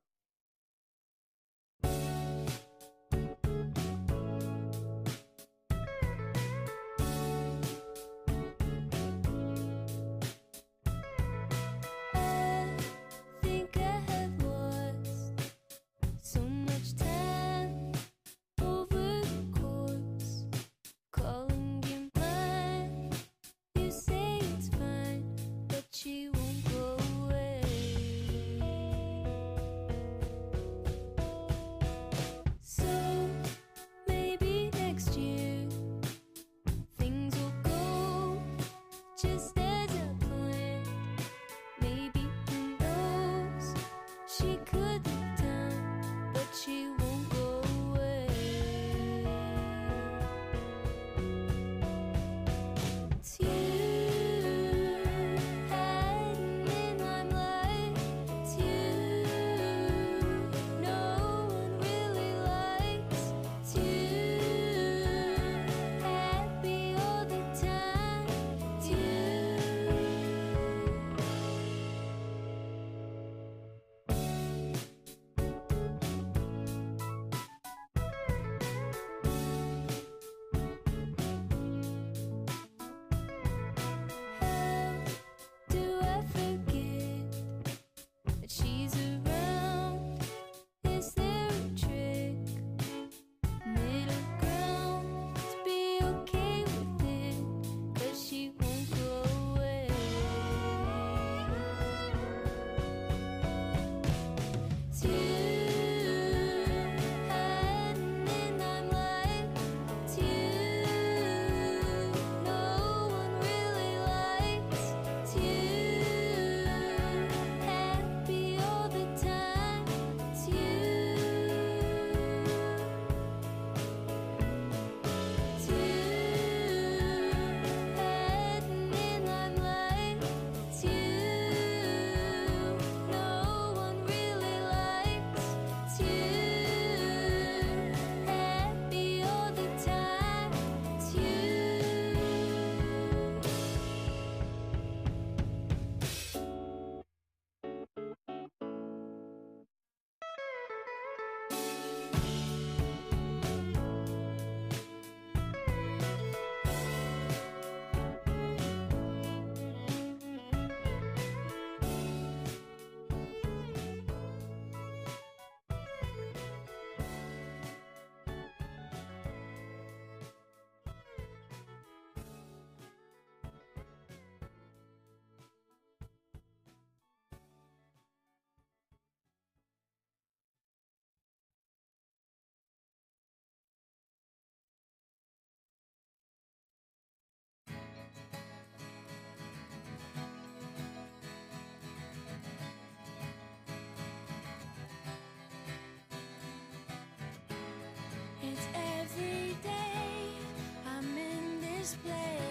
In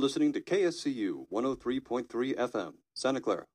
listening to KSCU 103.3 FM, Santa Clara.